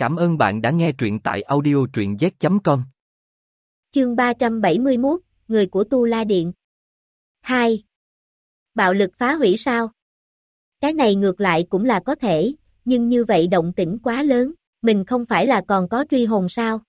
Cảm ơn bạn đã nghe truyện tại audio truyện z.com. Chương 371, Người của Tu La Điện 2. Bạo lực phá hủy sao? Cái này ngược lại cũng là có thể, nhưng như vậy động tĩnh quá lớn, mình không phải là còn có truy hồn sao?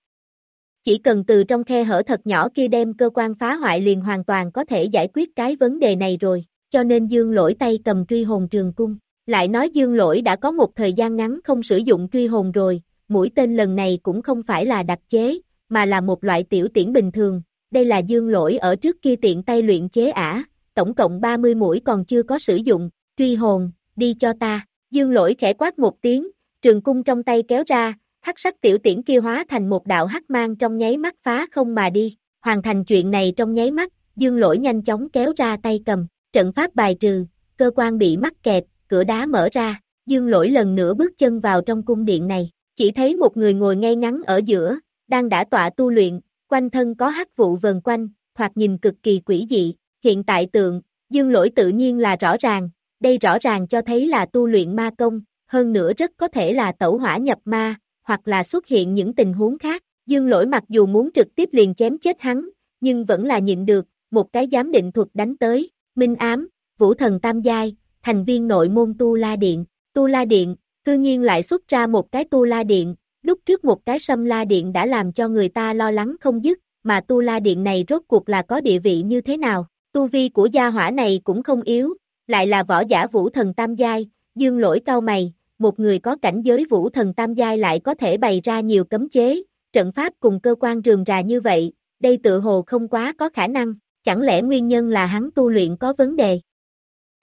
Chỉ cần từ trong khe hở thật nhỏ kia đem cơ quan phá hoại liền hoàn toàn có thể giải quyết cái vấn đề này rồi, cho nên dương lỗi tay cầm truy hồn trường cung. Lại nói dương lỗi đã có một thời gian ngắn không sử dụng truy hồn rồi, mũi tên lần này cũng không phải là đặc chế, mà là một loại tiểu tiễn bình thường, đây là dương lỗi ở trước kia tiện tay luyện chế ả, tổng cộng 30 mũi còn chưa có sử dụng, truy hồn, đi cho ta, dương lỗi khẽ quát một tiếng, trường cung trong tay kéo ra, hắc sắc tiểu tiễn kia hóa thành một đạo hắc mang trong nháy mắt phá không mà đi, hoàn thành chuyện này trong nháy mắt, dương lỗi nhanh chóng kéo ra tay cầm, trận pháp bài trừ, cơ quan bị mắc kẹt, cửa đá mở ra, dương lỗi lần nữa bước chân vào trong cung điện này, chỉ thấy một người ngồi ngay ngắn ở giữa, đang đã tọa tu luyện, quanh thân có hắc vụ vần quanh, thoạt nhìn cực kỳ quỷ dị, hiện tại tượng, dương lỗi tự nhiên là rõ ràng, đây rõ ràng cho thấy là tu luyện ma công, hơn nữa rất có thể là tẩu hỏa nhập ma, hoặc là xuất hiện những tình huống khác, dương lỗi mặc dù muốn trực tiếp liền chém chết hắn, nhưng vẫn là nhịn được, một cái giám định thuật đánh tới, minh ám, vũ thần tam giai, thành viên nội môn Tu La Điện, Tu La Điện, cư nhiên lại xuất ra một cái Tu La Điện, lúc trước một cái Sâm La Điện đã làm cho người ta lo lắng không dứt, mà Tu La Điện này rốt cuộc là có địa vị như thế nào, tu vi của gia hỏa này cũng không yếu, lại là võ giả vũ thần tam giai, dương lỗi cao mày, một người có cảnh giới vũ thần tam giai lại có thể bày ra nhiều cấm chế, trận pháp cùng cơ quan rườm rà như vậy, đây tự hồ không quá có khả năng, chẳng lẽ nguyên nhân là hắn tu luyện có vấn đề.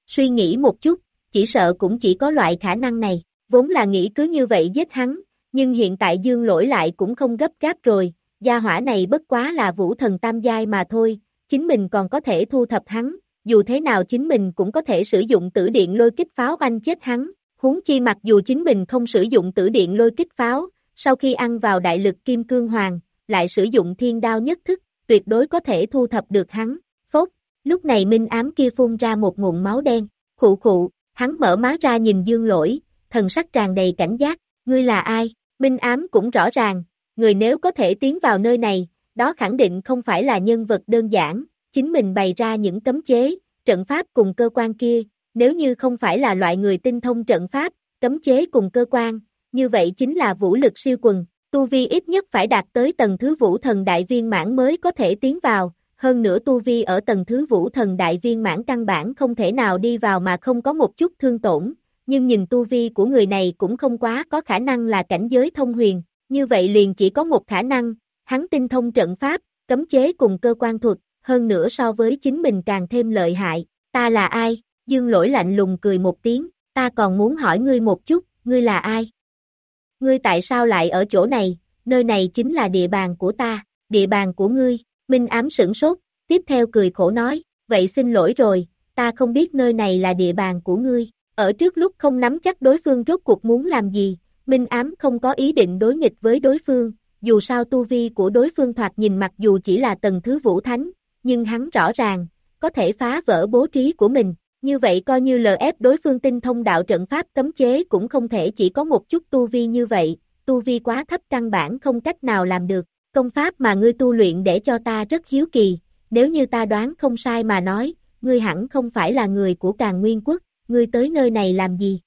Suy nghĩ một chút, chỉ sợ cũng chỉ có loại khả năng này, vốn là nghĩ cứ như vậy giết hắn, nhưng hiện tại dương lỗi lại cũng không gấp gáp rồi, gia hỏa này bất quá là vũ thần tam giai mà thôi, chính mình còn có thể thu thập hắn, dù thế nào chính mình cũng có thể sử dụng tử điện lôi kích pháo banh chết hắn, huống chi mặc dù chính mình không sử dụng tử điện lôi kích pháo, sau khi ăn vào đại lực kim cương hoàng, lại sử dụng thiên đao nhất thức, tuyệt đối có thể thu thập được hắn, phốt, lúc này minh ám kia phun ra một nguồn máu đen, khụ khụ, hắn mở má ra nhìn dương lỗi, thần sắc tràn đầy cảnh giác, ngươi là ai, minh ám cũng rõ ràng, người nếu có thể tiến vào nơi này, đó khẳng định không phải là nhân vật đơn giản, chính mình bày ra những cấm chế, trận pháp cùng cơ quan kia, nếu như không phải là loại người tinh thông trận pháp, cấm chế cùng cơ quan, như vậy chính là vũ lực siêu quần, tu vi ít nhất phải đạt tới tầng thứ vũ thần đại viên mãn mới có thể tiến vào, hơn nữa tu vi ở tầng thứ vũ thần đại viên mãn căn bản không thể nào đi vào mà không có một chút thương tổn, nhưng nhìn tu vi của người này cũng không quá có khả năng là cảnh giới thông huyền, như vậy liền chỉ có một khả năng, hắn tinh thông trận pháp, cấm chế cùng cơ quan thuật, hơn nữa so với chính mình càng thêm lợi hại, ta là ai? Dương lỗi lạnh lùng cười một tiếng, ta còn muốn hỏi ngươi một chút, ngươi là ai? Ngươi tại sao lại ở chỗ này, nơi này chính là địa bàn của ta, địa bàn của ngươi, Minh ám sửng sốt, tiếp theo cười khổ nói, vậy xin lỗi rồi, ta không biết nơi này là địa bàn của ngươi, ở trước lúc không nắm chắc đối phương rốt cuộc muốn làm gì, Minh ám không có ý định đối nghịch với đối phương, dù sao tu vi của đối phương thoạt nhìn mặc dù chỉ là tầng thứ vũ thánh, nhưng hắn rõ ràng, có thể phá vỡ bố trí của mình, như vậy coi như lờ ép đối phương tinh thông đạo trận pháp cấm chế cũng không thể chỉ có một chút tu vi như vậy, tu vi quá thấp căn bản không cách nào làm được, công pháp mà ngươi tu luyện để cho ta rất hiếu kỳ, nếu như ta đoán không sai mà nói, ngươi hẳn không phải là người của càng nguyên quốc, ngươi tới nơi này làm gì?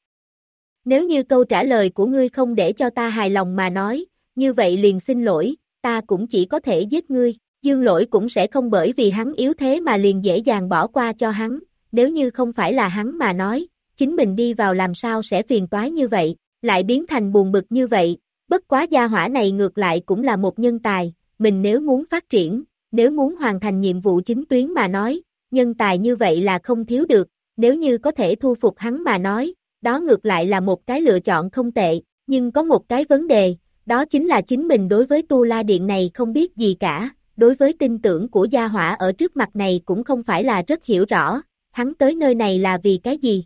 Nếu như câu trả lời của ngươi không để cho ta hài lòng mà nói, như vậy liền xin lỗi, ta cũng chỉ có thể giết ngươi, dương lỗi cũng sẽ không bởi vì hắn yếu thế mà liền dễ dàng bỏ qua cho hắn, nếu như không phải là hắn mà nói, chính mình đi vào làm sao sẽ phiền toái như vậy, lại biến thành buồn bực như vậy, bất quá gia hỏa này ngược lại cũng là một nhân tài, mình nếu muốn phát triển, nếu muốn hoàn thành nhiệm vụ chính tuyến mà nói, nhân tài như vậy là không thiếu được, nếu như có thể thu phục hắn mà nói, đó ngược lại là một cái lựa chọn không tệ, nhưng có một cái vấn đề, đó chính là chính mình đối với tu la điện này không biết gì cả, đối với tin tưởng của gia hỏa ở trước mặt này cũng không phải là rất hiểu rõ, hắn tới nơi này là vì cái gì.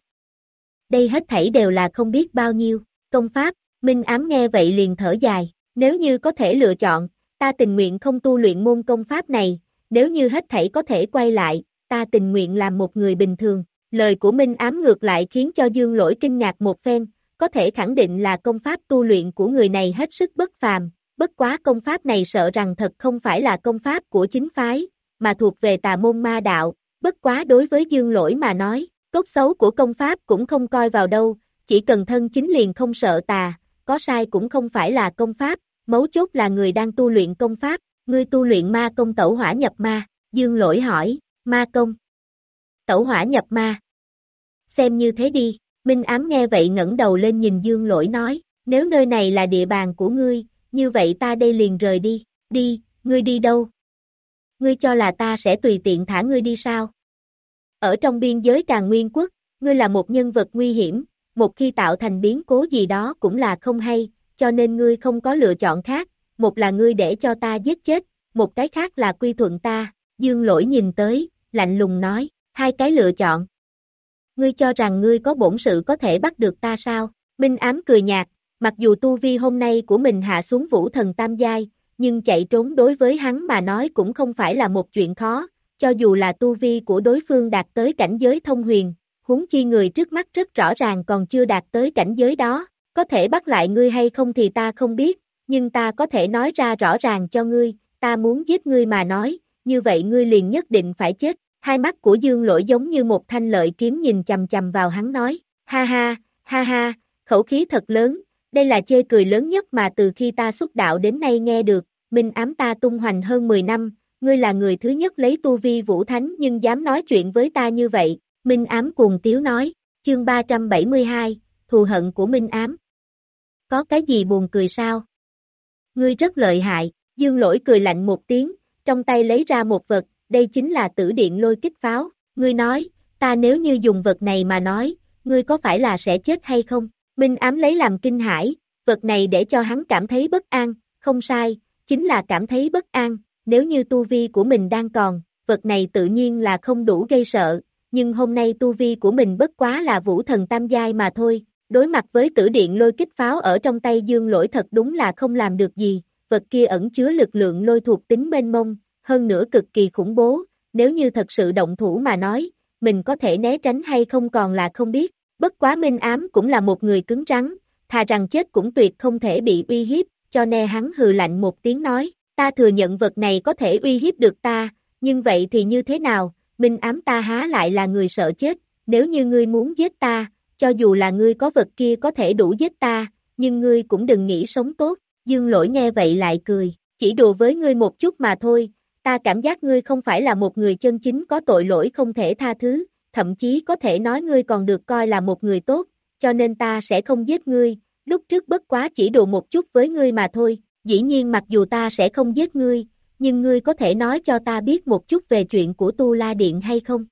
Đây hết thảy đều là không biết bao nhiêu, công pháp, Minh ám nghe vậy liền thở dài, nếu như có thể lựa chọn, ta tình nguyện không tu luyện môn công pháp này, nếu như hết thảy có thể quay lại, ta tình nguyện làm một người bình thường. Lời của Minh ám ngược lại khiến cho Dương lỗi kinh ngạc một phen, có thể khẳng định là công pháp tu luyện của người này hết sức bất phàm, bất quá công pháp này sợ rằng thật không phải là công pháp của chính phái, mà thuộc về tà môn ma đạo, bất quá đối với dương lỗi mà nói, tốt xấu của công pháp cũng không coi vào đâu, chỉ cần thân chính liền không sợ tà, có sai cũng không phải là công pháp, mấu chốt là người đang tu luyện công pháp, ngươi tu luyện ma công tẩu hỏa nhập ma, dương lỗi hỏi, ma công, tẩu hỏa nhập ma, xem như thế đi, Minh ám nghe vậy ngẩng đầu lên nhìn dương lỗi nói, nếu nơi này là địa bàn của ngươi, như vậy ta đây liền rời đi, đi, ngươi đi đâu? Ngươi cho là ta sẽ tùy tiện thả ngươi đi sao? Ở trong biên giới càng nguyên quốc, ngươi là một nhân vật nguy hiểm, một khi tạo thành biến cố gì đó cũng là không hay, cho nên ngươi không có lựa chọn khác, một là ngươi để cho ta giết chết, một cái khác là quy thuận ta, dương lỗi nhìn tới, lạnh lùng nói, hai cái lựa chọn. Ngươi cho rằng ngươi có bổn sự có thể bắt được ta sao? Minh ám cười nhạt, mặc dù tu vi hôm nay của mình hạ xuống vũ thần tam giai, nhưng chạy trốn đối với hắn mà nói cũng không phải là một chuyện khó, cho dù là tu vi của đối phương đạt tới cảnh giới thông huyền, huống chi người trước mắt rất rõ ràng còn chưa đạt tới cảnh giới đó, có thể bắt lại ngươi hay không thì ta không biết, nhưng ta có thể nói ra rõ ràng cho ngươi, ta muốn giết ngươi mà nói, như vậy ngươi liền nhất định phải chết. Hai mắt của Dương Lỗi giống như một thanh lợi kiếm nhìn chầm chầm vào hắn nói, ha ha, ha ha, khẩu khí thật lớn, đây là chê cười lớn nhất mà từ khi ta xuất đạo đến nay nghe được, minh ám ta tung hoành hơn 10 năm, ngươi là người thứ nhất lấy tu vi vũ thánh nhưng dám nói chuyện với ta như vậy, minh ám cuồng tiếu nói, chương 372, thù hận của minh ám. Có cái gì buồn cười sao? Ngươi rất lợi hại, dương lỗi cười lạnh một tiếng, trong tay lấy ra một vật, đây chính là tử điện lôi kích pháo, ngươi nói, ta nếu như dùng vật này mà nói, ngươi có phải là sẽ chết hay không? Minh ám lấy làm kinh hãi, vật này để cho hắn cảm thấy bất an, không sai, chính là cảm thấy bất an, nếu như tu vi của mình đang còn, vật này tự nhiên là không đủ gây sợ, nhưng hôm nay tu vi của mình bất quá là vũ thần tam giai mà thôi, đối mặt với tử điện lôi kích pháo ở trong tay dương lỗi thật đúng là không làm được gì, vật kia ẩn chứa lực lượng lôi thuộc tính mênh mông, hơn nữa cực kỳ khủng bố, nếu như thật sự động thủ mà nói, mình có thể né tránh hay không còn là không biết, bất quá Minh Ám cũng là một người cứng rắn, thà rằng chết cũng tuyệt không thể bị uy hiếp, cho nên hắn hừ lạnh một tiếng nói, ta thừa nhận vật này có thể uy hiếp được ta, nhưng vậy thì như thế nào, Minh Ám ta há lại là người sợ chết, nếu như ngươi muốn giết ta, cho dù là ngươi có vật kia có thể đủ giết ta, nhưng ngươi cũng đừng nghĩ sống tốt, dương lỗi nghe vậy lại cười, chỉ đùa với ngươi một chút mà thôi, ta cảm giác ngươi không phải là một người chân chính có tội lỗi không thể tha thứ, thậm chí có thể nói ngươi còn được coi là một người tốt, cho nên ta sẽ không giết ngươi, lúc trước bất quá chỉ đùa một chút với ngươi mà thôi, dĩ nhiên mặc dù ta sẽ không giết ngươi, nhưng ngươi có thể nói cho ta biết một chút về chuyện của Tu La Điện hay không?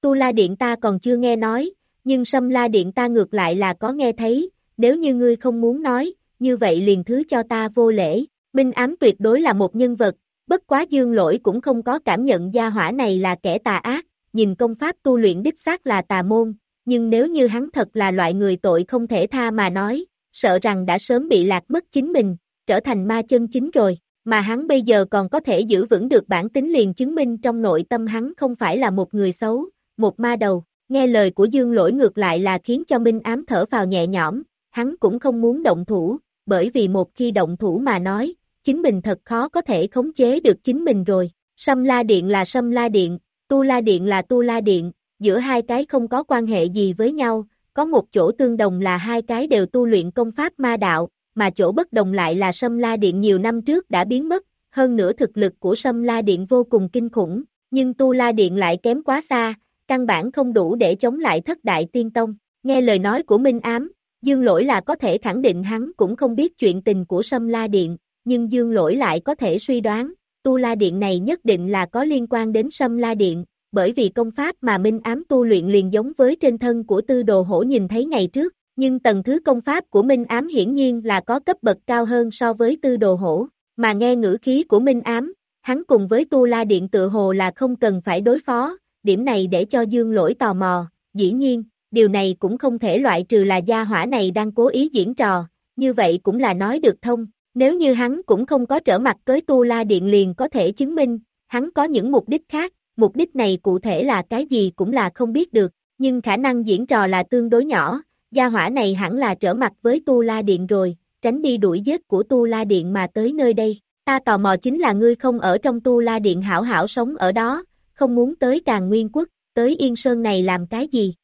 Tu La Điện ta còn chưa nghe nói, nhưng Sâm La Điện ta ngược lại là có nghe thấy, nếu như ngươi không muốn nói, như vậy liền thứ cho ta vô lễ. Minh ám tuyệt đối là một nhân vật, Bất quá dương lỗi cũng không có cảm nhận gia hỏa này là kẻ tà ác, nhìn công pháp tu luyện đích xác là tà môn, nhưng nếu như hắn thật là loại người tội không thể tha mà nói, sợ rằng đã sớm bị lạc mất chính mình, trở thành ma chân chính rồi, mà hắn bây giờ còn có thể giữ vững được bản tính liền chứng minh trong nội tâm hắn không phải là một người xấu, một ma đầu, nghe lời của dương lỗi ngược lại là khiến cho Minh ám thở vào nhẹ nhõm, hắn cũng không muốn động thủ, bởi vì một khi động thủ mà nói, chính mình thật khó có thể khống chế được chính mình rồi. Sâm La Điện là Sâm La Điện, Tu La Điện là Tu La Điện, giữa hai cái không có quan hệ gì với nhau, có một chỗ tương đồng là hai cái đều tu luyện công pháp ma đạo, mà chỗ bất đồng lại là Sâm La Điện nhiều năm trước đã biến mất, hơn nữa thực lực của Sâm La Điện vô cùng kinh khủng, nhưng Tu La Điện lại kém quá xa, căn bản không đủ để chống lại thất đại tiên tông. Nghe lời nói của Minh Ám, Dương Lỗi là có thể khẳng định hắn cũng không biết chuyện tình của Sâm La Điện, nhưng Dương Lỗi lại có thể suy đoán, Tu La Điện này nhất định là có liên quan đến Sâm La Điện, bởi vì công pháp mà Minh Ám tu luyện liền giống với trên thân của tư đồ hổ nhìn thấy ngày trước, nhưng tầng thứ công pháp của Minh Ám hiển nhiên là có cấp bậc cao hơn so với tư đồ hổ, mà nghe ngữ khí của Minh Ám, hắn cùng với Tu La Điện tự hồ là không cần phải đối phó, điểm này để cho Dương Lỗi tò mò, dĩ nhiên, điều này cũng không thể loại trừ là gia hỏa này đang cố ý diễn trò, như vậy cũng là nói được thông, nếu như hắn cũng không có trở mặt tới Tu La Điện liền có thể chứng minh, hắn có những mục đích khác, mục đích này cụ thể là cái gì cũng là không biết được, nhưng khả năng diễn trò là tương đối nhỏ, gia hỏa này hẳn là trở mặt với Tu La Điện rồi, tránh đi đuổi giết của Tu La Điện mà tới nơi đây. Ta tò mò chính là ngươi không ở trong Tu La Điện hảo hảo sống ở đó, không muốn tới Càng Nguyên Quốc, tới Yên Sơn này làm cái gì?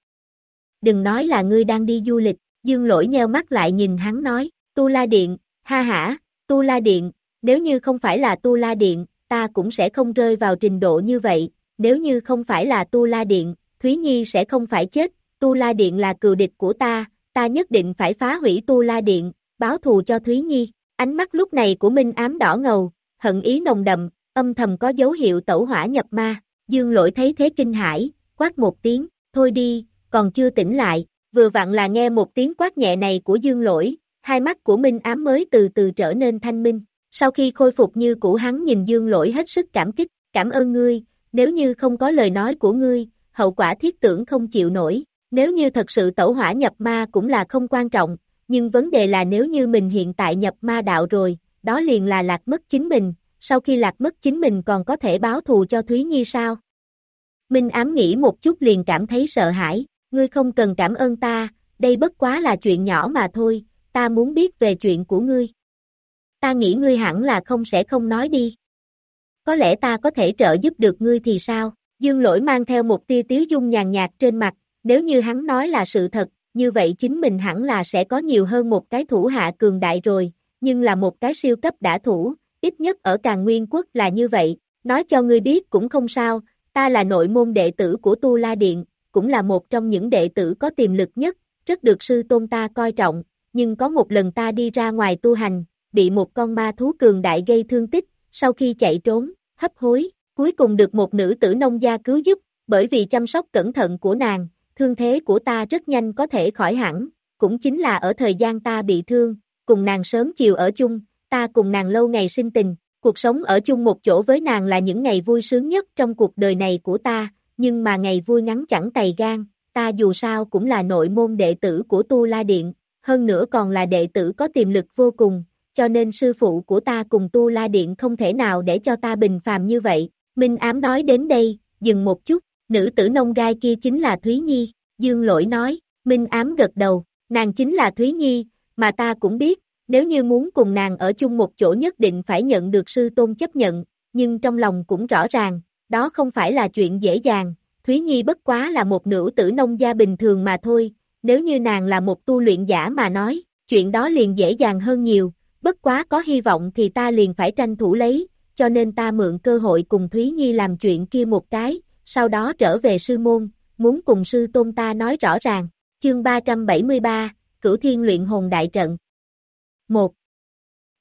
Đừng nói là ngươi đang đi du lịch, dương lỗi nheo mắt lại nhìn hắn nói, Tu La Điện, ha hả, Tu La Điện, nếu như không phải là Tu La Điện, ta cũng sẽ không rơi vào trình độ như vậy, nếu như không phải là Tu La Điện, Thúy Nhi sẽ không phải chết, Tu La Điện là cừu địch của ta, ta nhất định phải phá hủy Tu La Điện, báo thù cho Thúy Nhi. Ánh mắt lúc này của Minh ám đỏ ngầu, hận ý nồng đậm, âm thầm có dấu hiệu tẩu hỏa nhập ma. Dương lỗi thấy thế kinh hãi, quát một tiếng, thôi đi, còn chưa tỉnh lại, vừa vặn là nghe một tiếng quát nhẹ này của dương lỗi, hai mắt của Minh ám mới từ từ trở nên thanh minh. Sau khi khôi phục như cũ hắn nhìn dương lỗi hết sức cảm kích, cảm ơn ngươi, nếu như không có lời nói của ngươi, hậu quả thiết tưởng không chịu nổi, nếu như thật sự tẩu hỏa nhập ma cũng là không quan trọng, nhưng vấn đề là nếu như mình hiện tại nhập ma đạo rồi, đó liền là lạc mất chính mình, sau khi lạc mất chính mình còn có thể báo thù cho Thúy Nhi sao? Minh ám nghĩ một chút liền cảm thấy sợ hãi, ngươi không cần cảm ơn ta, đây bất quá là chuyện nhỏ mà thôi, ta muốn biết về chuyện của ngươi. Ta nghĩ ngươi hẳn là không sẽ không nói đi. Có lẽ ta có thể trợ giúp được ngươi thì sao? Dương lỗi mang theo một tia tiếu dung nhàn nhạt trên mặt, nếu như hắn nói là sự thật, như vậy chính mình hẳn là sẽ có nhiều hơn một cái thủ hạ cường đại rồi, nhưng là một cái siêu cấp đã thủ, ít nhất ở càng nguyên quốc là như vậy, nói cho ngươi biết cũng không sao, ta là nội môn đệ tử của Tu La Điện, cũng là một trong những đệ tử có tiềm lực nhất, rất được sư tôn ta coi trọng, nhưng có một lần ta đi ra ngoài tu hành, bị một con ma thú cường đại gây thương tích, sau khi chạy trốn, hấp hối, cuối cùng được một nữ tử nông gia cứu giúp, bởi vì chăm sóc cẩn thận của nàng, thương thế của ta rất nhanh có thể khỏi hẳn, cũng chính là ở thời gian ta bị thương, cùng nàng sớm chiều ở chung, ta cùng nàng lâu ngày sinh tình, cuộc sống ở chung một chỗ với nàng là những ngày vui sướng nhất trong cuộc đời này của ta, nhưng mà ngày vui ngắn chẳng tày gan, ta dù sao cũng là nội môn đệ tử của Tu La Điện, hơn nữa còn là đệ tử có tiềm lực vô cùng, cho nên sư phụ của ta cùng Tu La Điện không thể nào để cho ta bình phàm như vậy. Minh ám nói đến đây, dừng một chút, nữ tử nông gai kia chính là Thúy Nhi, Dương lỗi nói, Minh ám gật đầu, nàng chính là Thúy Nhi, mà ta cũng biết, nếu như muốn cùng nàng ở chung một chỗ nhất định phải nhận được sư tôn chấp nhận, nhưng trong lòng cũng rõ ràng, đó không phải là chuyện dễ dàng, Thúy Nhi bất quá là một nữ tử nông gia bình thường mà thôi, nếu như nàng là một tu luyện giả mà nói, chuyện đó liền dễ dàng hơn nhiều, bất quá có hy vọng thì ta liền phải tranh thủ lấy, cho nên ta mượn cơ hội cùng Thúy Nhi làm chuyện kia một cái, sau đó trở về sư môn, muốn cùng sư tôn ta nói rõ ràng. Chương 373, Cửu Thiên luyện hồn đại trận. 1.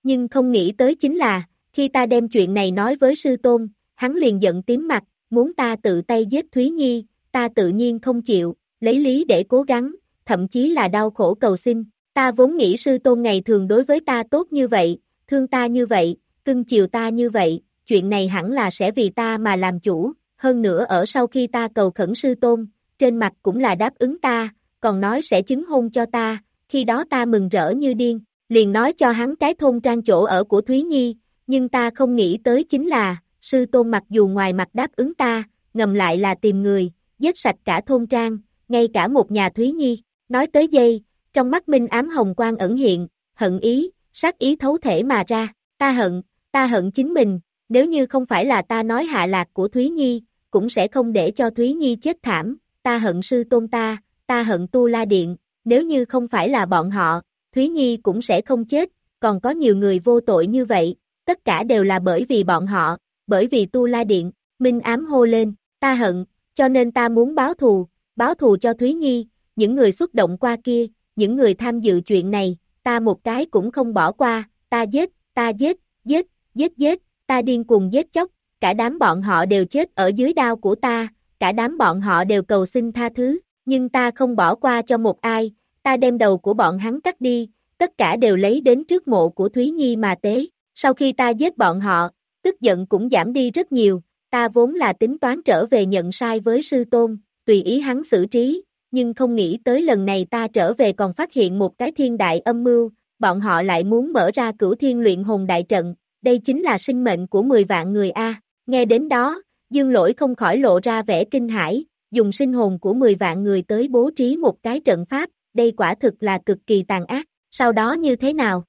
Nhưng không nghĩ tới chính là, khi ta đem chuyện này nói với sư tôn, hắn liền giận tím mặt, muốn ta tự tay giết Thúy Nhi, ta tự nhiên không chịu, lấy lý để cố gắng, thậm chí là đau khổ cầu xin. Ta vốn nghĩ sư tôn ngày thường đối với ta tốt như vậy, thương ta như vậy, cưng chiều ta như vậy, chuyện này hẳn là sẽ vì ta mà làm chủ, hơn nữa ở sau khi ta cầu khẩn sư tôn, trên mặt cũng là đáp ứng ta, còn nói sẽ chứng hôn cho ta, khi đó ta mừng rỡ như điên, liền nói cho hắn cái thôn trang chỗ ở của Thúy Nhi, nhưng ta không nghĩ tới chính là, sư tôn mặc dù ngoài mặt đáp ứng ta, ngầm lại là tìm người, giết sạch cả thôn trang, ngay cả một nhà Thúy Nhi, nói tới dây, trong mắt minh ám hồng quang ẩn hiện, hận ý, sát ý thấu thể mà ra, ta hận, ta hận chính mình, nếu như không phải là ta nói hạ lạc của Thúy Nhi, cũng sẽ không để cho Thúy Nhi chết thảm, ta hận sư tôn ta, ta hận tu la điện, nếu như không phải là bọn họ, Thúy Nhi cũng sẽ không chết, còn có nhiều người vô tội như vậy, tất cả đều là bởi vì bọn họ, bởi vì tu la điện, minh ám hô lên, ta hận, cho nên ta muốn báo thù, báo thù cho Thúy Nhi, những người xuất động qua kia, những người tham dự chuyện này, ta một cái cũng không bỏ qua, ta giết, ta giết, giết, giết giết, ta điên cuồng giết chóc, cả đám bọn họ đều chết ở dưới đao của ta, cả đám bọn họ đều cầu xin tha thứ, nhưng ta không bỏ qua cho một ai, ta đem đầu của bọn hắn cắt đi, tất cả đều lấy đến trước mộ của Thúy Nhi mà tế, sau khi ta giết bọn họ, tức giận cũng giảm đi rất nhiều, ta vốn là tính toán trở về nhận sai với sư tôn, tùy ý hắn xử trí, nhưng không nghĩ tới lần này ta trở về còn phát hiện một cái thiên đại âm mưu, bọn họ lại muốn mở ra cửu thiên luyện hồn đại trận, đây chính là sinh mệnh của 10 vạn người A, nghe đến đó, dương lỗi không khỏi lộ ra vẻ kinh hãi, dùng sinh hồn của 10 vạn người tới bố trí một cái trận pháp, đây quả thực là cực kỳ tàn ác, sau đó như thế nào?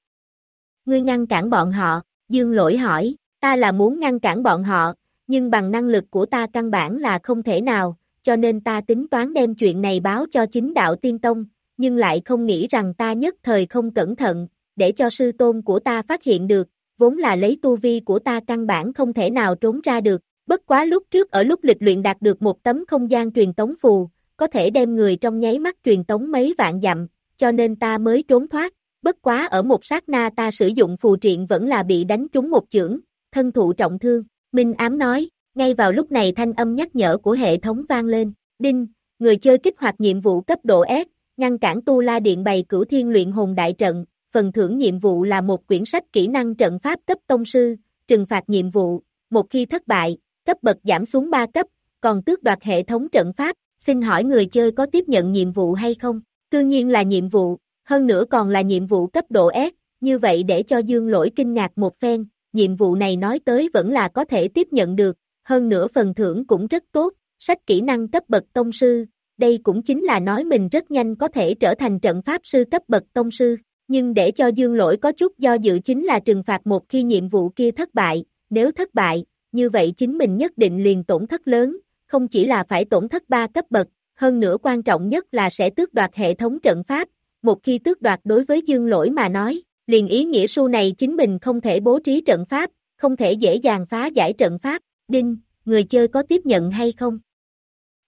Ngươi ngăn cản bọn họ, dương lỗi hỏi, ta là muốn ngăn cản bọn họ, nhưng bằng năng lực của ta căn bản là không thể nào, cho nên ta tính toán đem chuyện này báo cho chính đạo tiên tông, nhưng lại không nghĩ rằng ta nhất thời không cẩn thận, để cho sư tôn của ta phát hiện được, vốn là lấy tu vi của ta căn bản không thể nào trốn ra được, bất quá lúc trước ở lúc lịch luyện đạt được một tấm không gian truyền tống phù, có thể đem người trong nháy mắt truyền tống mấy vạn dặm, cho nên ta mới trốn thoát, bất quá ở một sát na ta sử dụng phù triện vẫn là bị đánh trúng một chưởng, thân thụ trọng thương, Minh ám nói, ngay vào lúc này thanh âm nhắc nhở của hệ thống vang lên, đinh, người chơi kích hoạt nhiệm vụ cấp độ S, ngăn cản tu la điện bày cửu thiên luyện hồn đại trận, phần thưởng nhiệm vụ là một quyển sách kỹ năng trận pháp cấp tông sư, trừng phạt nhiệm vụ, một khi thất bại, cấp bậc giảm xuống 3 cấp, còn tước đoạt hệ thống trận pháp, xin hỏi người chơi có tiếp nhận nhiệm vụ hay không? Cương nhiên là nhiệm vụ, hơn nữa còn là nhiệm vụ cấp độ S, như vậy để cho dương lỗi kinh ngạc một phen, nhiệm vụ này nói tới vẫn là có thể tiếp nhận được, hơn nữa phần thưởng cũng rất tốt, sách kỹ năng cấp bậc tông sư, đây cũng chính là nói mình rất nhanh có thể trở thành trận pháp sư cấp bậc tông sư, nhưng để cho dương lỗi có chút do dự chính là trừng phạt một khi nhiệm vụ kia thất bại, nếu thất bại, như vậy chính mình nhất định liền tổn thất lớn, không chỉ là phải tổn thất 3 cấp bậc, hơn nữa quan trọng nhất là sẽ tước đoạt hệ thống trận pháp, một khi tước đoạt đối với dương lỗi mà nói, liền ý nghĩa su này chính mình không thể bố trí trận pháp, không thể dễ dàng phá giải trận pháp, đinh, người chơi có tiếp nhận hay không?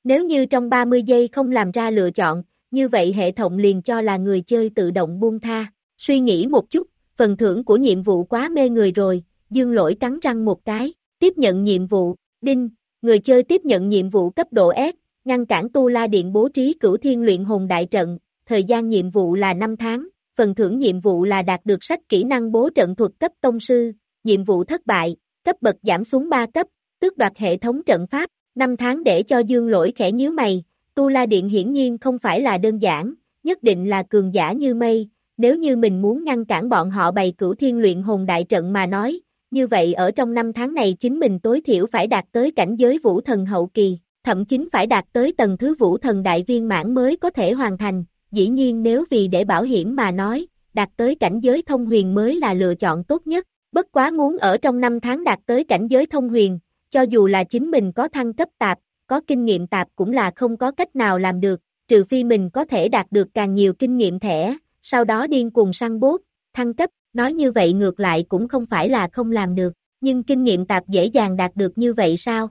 Nếu như trong 30 giây không làm ra lựa chọn, như vậy hệ thống liền cho là người chơi tự động buông tha, suy nghĩ một chút, phần thưởng của nhiệm vụ quá mê người rồi, dương lỗi cắn răng một cái, tiếp nhận nhiệm vụ, đinh, người chơi tiếp nhận nhiệm vụ cấp độ S, ngăn cản tu la điện bố trí cửu thiên luyện hồn đại trận, thời gian nhiệm vụ là 5 tháng, phần thưởng nhiệm vụ là đạt được sách kỹ năng bố trận thuật cấp tông sư, nhiệm vụ thất bại, cấp bậc giảm xuống 3 cấp, tước đoạt hệ thống trận pháp, 5 tháng để cho dương lỗi khẽ nhíu mày, tu la điện hiển nhiên không phải là đơn giản, nhất định là cường giả như mây, nếu như mình muốn ngăn cản bọn họ bày cửu thiên luyện hồn đại trận mà nói, như vậy ở trong năm tháng này chính mình tối thiểu phải đạt tới cảnh giới vũ thần hậu kỳ, thậm chí phải đạt tới tầng thứ vũ thần đại viên mãn mới có thể hoàn thành, dĩ nhiên nếu vì để bảo hiểm mà nói, đạt tới cảnh giới thông huyền mới là lựa chọn tốt nhất, bất quá muốn ở trong năm tháng đạt tới cảnh giới thông huyền, cho dù là chính mình có thăng cấp tạp, có kinh nghiệm tạp cũng là không có cách nào làm được, trừ phi mình có thể đạt được càng nhiều kinh nghiệm thẻ, sau đó điên cuồng săn bốt, thăng cấp, nói như vậy ngược lại cũng không phải là không làm được, nhưng kinh nghiệm tạp dễ dàng đạt được như vậy sao?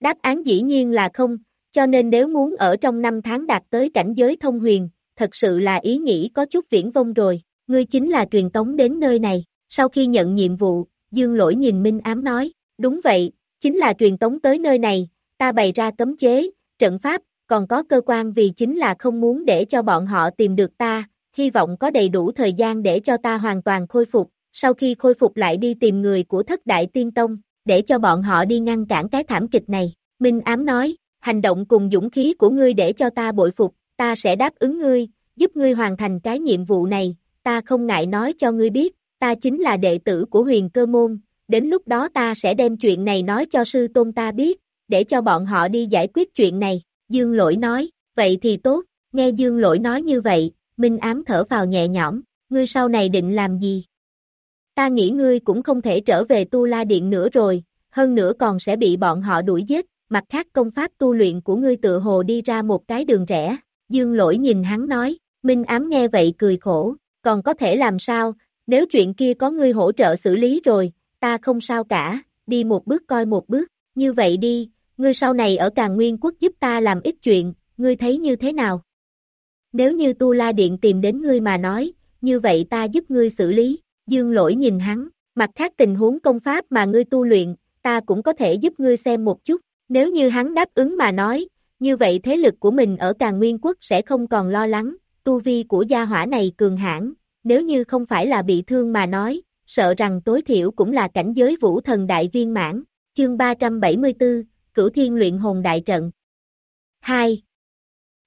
Đáp án dĩ nhiên là không, cho nên nếu muốn ở trong năm tháng đạt tới cảnh giới thông huyền, thật sự là ý nghĩ có chút viễn vông rồi, ngươi chính là truyền tống đến nơi này, sau khi nhận nhiệm vụ, dương lỗi nhìn Minh ám nói, đúng vậy, chính là truyền tống tới nơi này, ta bày ra cấm chế, trận pháp, còn có cơ quan vì chính là không muốn để cho bọn họ tìm được ta, hy vọng có đầy đủ thời gian để cho ta hoàn toàn khôi phục, sau khi khôi phục lại đi tìm người của thất đại tiên tông, để cho bọn họ đi ngăn cản cái thảm kịch này. Minh ám nói, hành động cùng dũng khí của ngươi để cho ta bội phục, ta sẽ đáp ứng ngươi, giúp ngươi hoàn thành cái nhiệm vụ này, ta không ngại nói cho ngươi biết, ta chính là đệ tử của huyền cơ môn, đến lúc đó ta sẽ đem chuyện này nói cho sư tôn ta biết, để cho bọn họ đi giải quyết chuyện này, Dương Lỗi nói, vậy thì tốt, nghe Dương Lỗi nói như vậy, Minh ám thở vào nhẹ nhõm, ngươi sau này định làm gì? Ta nghĩ ngươi cũng không thể trở về tu la điện nữa rồi, hơn nữa còn sẽ bị bọn họ đuổi giết, mặt khác công pháp tu luyện của ngươi tự hồ đi ra một cái đường rẽ, dương lỗi nhìn hắn nói, Minh ám nghe vậy cười khổ, còn có thể làm sao, nếu chuyện kia có ngươi hỗ trợ xử lý rồi, ta không sao cả, đi một bước coi một bước, như vậy đi, ngươi sau này ở Càng Nguyên Quốc giúp ta làm ít chuyện, ngươi thấy như thế nào? Nếu như Tu La Điện tìm đến ngươi mà nói, như vậy ta giúp ngươi xử lý, dương lỗi nhìn hắn, mặt khác tình huống công pháp mà ngươi tu luyện, ta cũng có thể giúp ngươi xem một chút, nếu như hắn đáp ứng mà nói, như vậy thế lực của mình ở Càng Nguyên Quốc sẽ không còn lo lắng, tu vi của gia hỏa này cường hãn, nếu như không phải là bị thương mà nói, sợ rằng tối thiểu cũng là cảnh giới vũ thần đại viên mãn, chương 374, Cửu Thiên Luyện Hồn Đại Trận 2.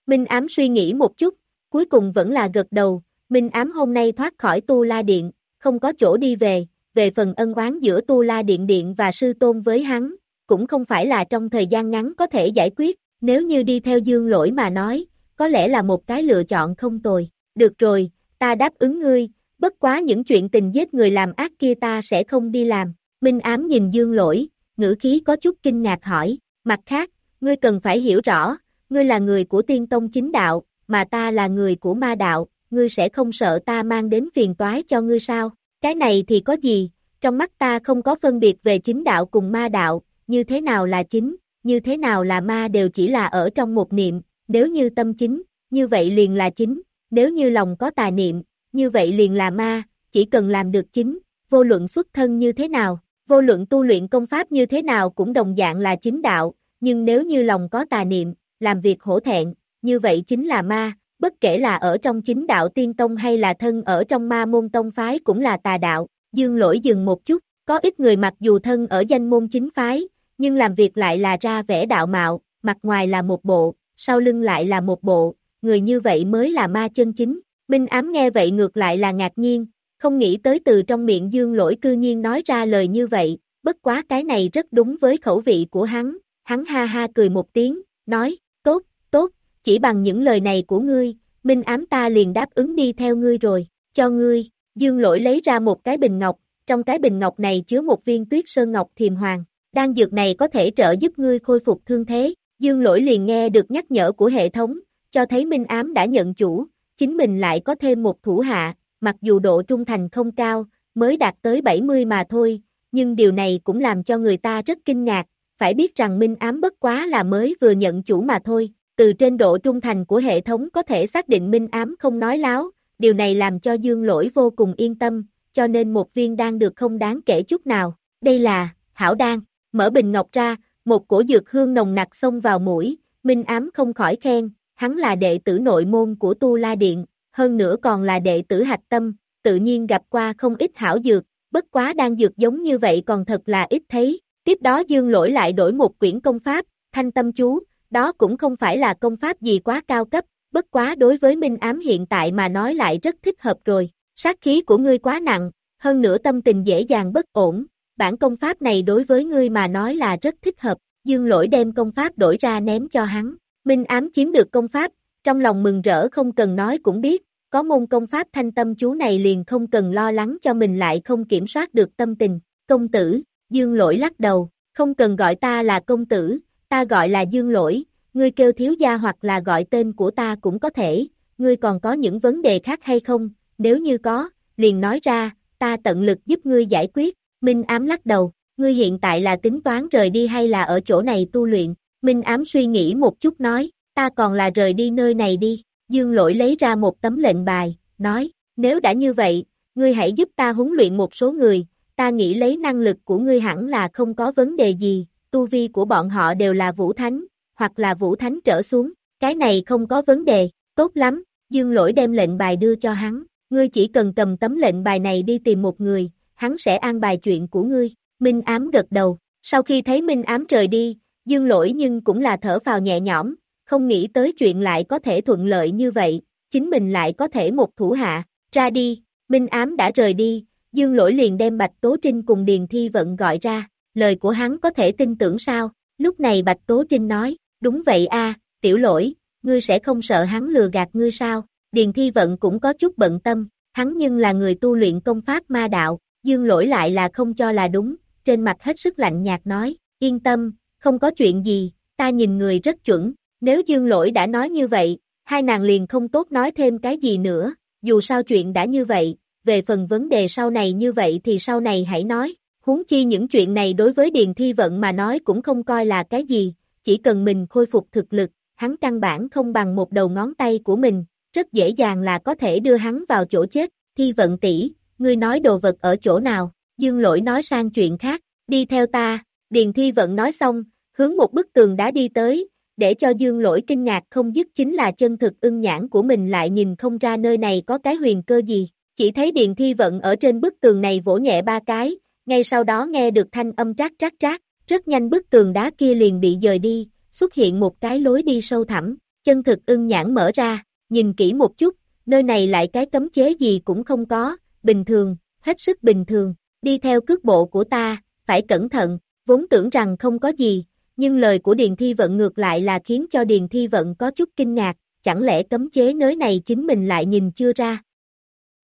Minh ám suy nghĩ một chút, cuối cùng vẫn là gật đầu, Minh ám hôm nay thoát khỏi Tu La Điện, không có chỗ đi về, về phần ân oán giữa Tu La Điện Điện và Sư Tôn với hắn, cũng không phải là trong thời gian ngắn có thể giải quyết, nếu như đi theo dương lỗi mà nói, có lẽ là một cái lựa chọn không tồi. Được rồi, ta đáp ứng ngươi, bất quá những chuyện tình giết người làm ác kia ta sẽ không đi làm. Minh ám nhìn dương lỗi, ngữ khí có chút kinh ngạc hỏi, mặt khác, ngươi cần phải hiểu rõ, ngươi là người của tiên tông chính đạo, mà ta là người của ma đạo, ngươi sẽ không sợ ta mang đến phiền toái cho ngươi sao? Cái này thì có gì, trong mắt ta không có phân biệt về chính đạo cùng ma đạo, như thế nào là chính, như thế nào là ma đều chỉ là ở trong một niệm, nếu như tâm chính, như vậy liền là chính, nếu như lòng có tà niệm, như vậy liền là ma, chỉ cần làm được chính, vô luận xuất thân như thế nào, vô luận tu luyện công pháp như thế nào cũng đồng dạng là chính đạo, nhưng nếu như lòng có tà niệm, làm việc hổ thẹn, như vậy chính là ma, bất kể là ở trong chính đạo tiên tông hay là thân ở trong ma môn tông phái cũng là tà đạo, dương lỗi dừng một chút, có ít người mặc dù thân ở danh môn chính phái, nhưng làm việc lại là ra vẻ đạo mạo, mặt ngoài là một bộ, sau lưng lại là một bộ, người như vậy mới là ma chân chính. Minh ám nghe vậy ngược lại là ngạc nhiên, không nghĩ tới từ trong miệng dương lỗi cư nhiên nói ra lời như vậy, bất quá cái này rất đúng với khẩu vị của hắn, hắn ha ha cười một tiếng, nói, tốt, tốt, chỉ bằng những lời này của ngươi, Minh ám ta liền đáp ứng đi theo ngươi rồi, cho ngươi, dương lỗi lấy ra một cái bình ngọc, trong cái bình ngọc này chứa một viên tuyết sơn ngọc thiềm hoàng, đan dược này có thể trợ giúp ngươi khôi phục thương thế, dương lỗi liền nghe được nhắc nhở của hệ thống, cho thấy Minh ám đã nhận chủ, chính mình lại có thêm một thủ hạ, mặc dù độ trung thành không cao, mới đạt tới 70 mà thôi, nhưng điều này cũng làm cho người ta rất kinh ngạc, phải biết rằng Minh ám bất quá là mới vừa nhận chủ mà thôi, từ trên độ trung thành của hệ thống có thể xác định Minh ám không nói láo, điều này làm cho Dương Lỗi vô cùng yên tâm, cho nên một viên đan được không đáng kể chút nào, đây là, hảo đan, mở bình ngọc ra, một cổ dược hương nồng nặc xông vào mũi, Minh ám không khỏi khen, hắn là đệ tử nội môn của Tu La Điện, hơn nữa còn là đệ tử hạch tâm, tự nhiên gặp qua không ít hảo dược, bất quá đang dược giống như vậy còn thật là ít thấy. Tiếp đó Dương Lỗi lại đổi một quyển công pháp, thanh tâm chú, đó cũng không phải là công pháp gì quá cao cấp, bất quá đối với Minh Ám hiện tại mà nói lại rất thích hợp rồi. Sát khí của ngươi quá nặng, hơn nữa tâm tình dễ dàng bất ổn, bản công pháp này đối với ngươi mà nói là rất thích hợp. Dương Lỗi đem công pháp đổi ra ném cho hắn. Minh Ám chiếm được công pháp, trong lòng mừng rỡ không cần nói cũng biết, có môn công pháp thanh tâm chú này liền không cần lo lắng cho mình lại không kiểm soát được tâm tình. Công tử, dương lỗi lắc đầu, không cần gọi ta là công tử, ta gọi là dương lỗi, ngươi kêu thiếu gia hoặc là gọi tên của ta cũng có thể, ngươi còn có những vấn đề khác hay không, nếu như có, liền nói ra, ta tận lực giúp ngươi giải quyết, Minh ám lắc đầu, ngươi hiện tại là tính toán rời đi hay là ở chỗ này tu luyện, Minh ám suy nghĩ một chút nói, ta còn là rời đi nơi này đi, Dương lỗi lấy ra một tấm lệnh bài, nói, nếu đã như vậy, ngươi hãy giúp ta huấn luyện một số người, ta nghĩ lấy năng lực của ngươi hẳn là không có vấn đề gì, tu vi của bọn họ đều là vũ thánh, hoặc là vũ thánh trở xuống, cái này không có vấn đề, tốt lắm, dương lỗi đem lệnh bài đưa cho hắn, ngươi chỉ cần cầm tấm lệnh bài này đi tìm một người, hắn sẽ an bài chuyện của ngươi, Minh ám gật đầu, sau khi thấy Minh ám rời đi, dương lỗi nhưng cũng là thở vào nhẹ nhõm, không nghĩ tới chuyện lại có thể thuận lợi như vậy, chính mình lại có thể một thủ hạ, ra đi, Minh Ám đã rời đi, Dương Lỗi liền đem Bạch Tố Trinh cùng Điền Thi Vận gọi ra, lời của hắn có thể tin tưởng sao, lúc này Bạch Tố Trinh nói, đúng vậy a, tiểu lỗi, ngươi sẽ không sợ hắn lừa gạt ngươi sao, Điền Thi Vận cũng có chút bận tâm, hắn nhưng là người tu luyện công pháp ma đạo, Dương Lỗi lại là không cho là đúng, trên mặt hết sức lạnh nhạt nói, yên tâm, không có chuyện gì, ta nhìn người rất chuẩn, nếu dương lỗi đã nói như vậy, hai nàng liền không tốt nói thêm cái gì nữa, dù sao chuyện đã như vậy, về phần vấn đề sau này như vậy thì sau này hãy nói, huống chi những chuyện này đối với Điền Thi Vận mà nói cũng không coi là cái gì, chỉ cần mình khôi phục thực lực, hắn căn bản không bằng một đầu ngón tay của mình, rất dễ dàng là có thể đưa hắn vào chỗ chết, Thi Vận tỷ, ngươi nói đồ vật ở chỗ nào, Dương Lỗi nói sang chuyện khác, đi theo ta, Điền Thi Vận nói xong, hướng một bức tường đá đi tới, để cho dương lỗi kinh ngạc không dứt chính là chân thực ưng nhãn của mình lại nhìn không ra nơi này có cái huyền cơ gì, chỉ thấy Điền thi vận ở trên bức tường này vỗ nhẹ ba cái, ngay sau đó nghe được thanh âm trát trát trát, rất nhanh bức tường đá kia liền bị dời đi, xuất hiện một cái lối đi sâu thẳm, chân thực ưng nhãn mở ra, nhìn kỹ một chút, nơi này lại cái cấm chế gì cũng không có, bình thường, hết sức bình thường, đi theo cước bộ của ta, phải cẩn thận, vốn tưởng rằng không có gì, nhưng lời của Điền Thi Vận ngược lại là khiến cho Điền Thi Vận có chút kinh ngạc, chẳng lẽ cấm chế nới này chính mình lại nhìn chưa ra.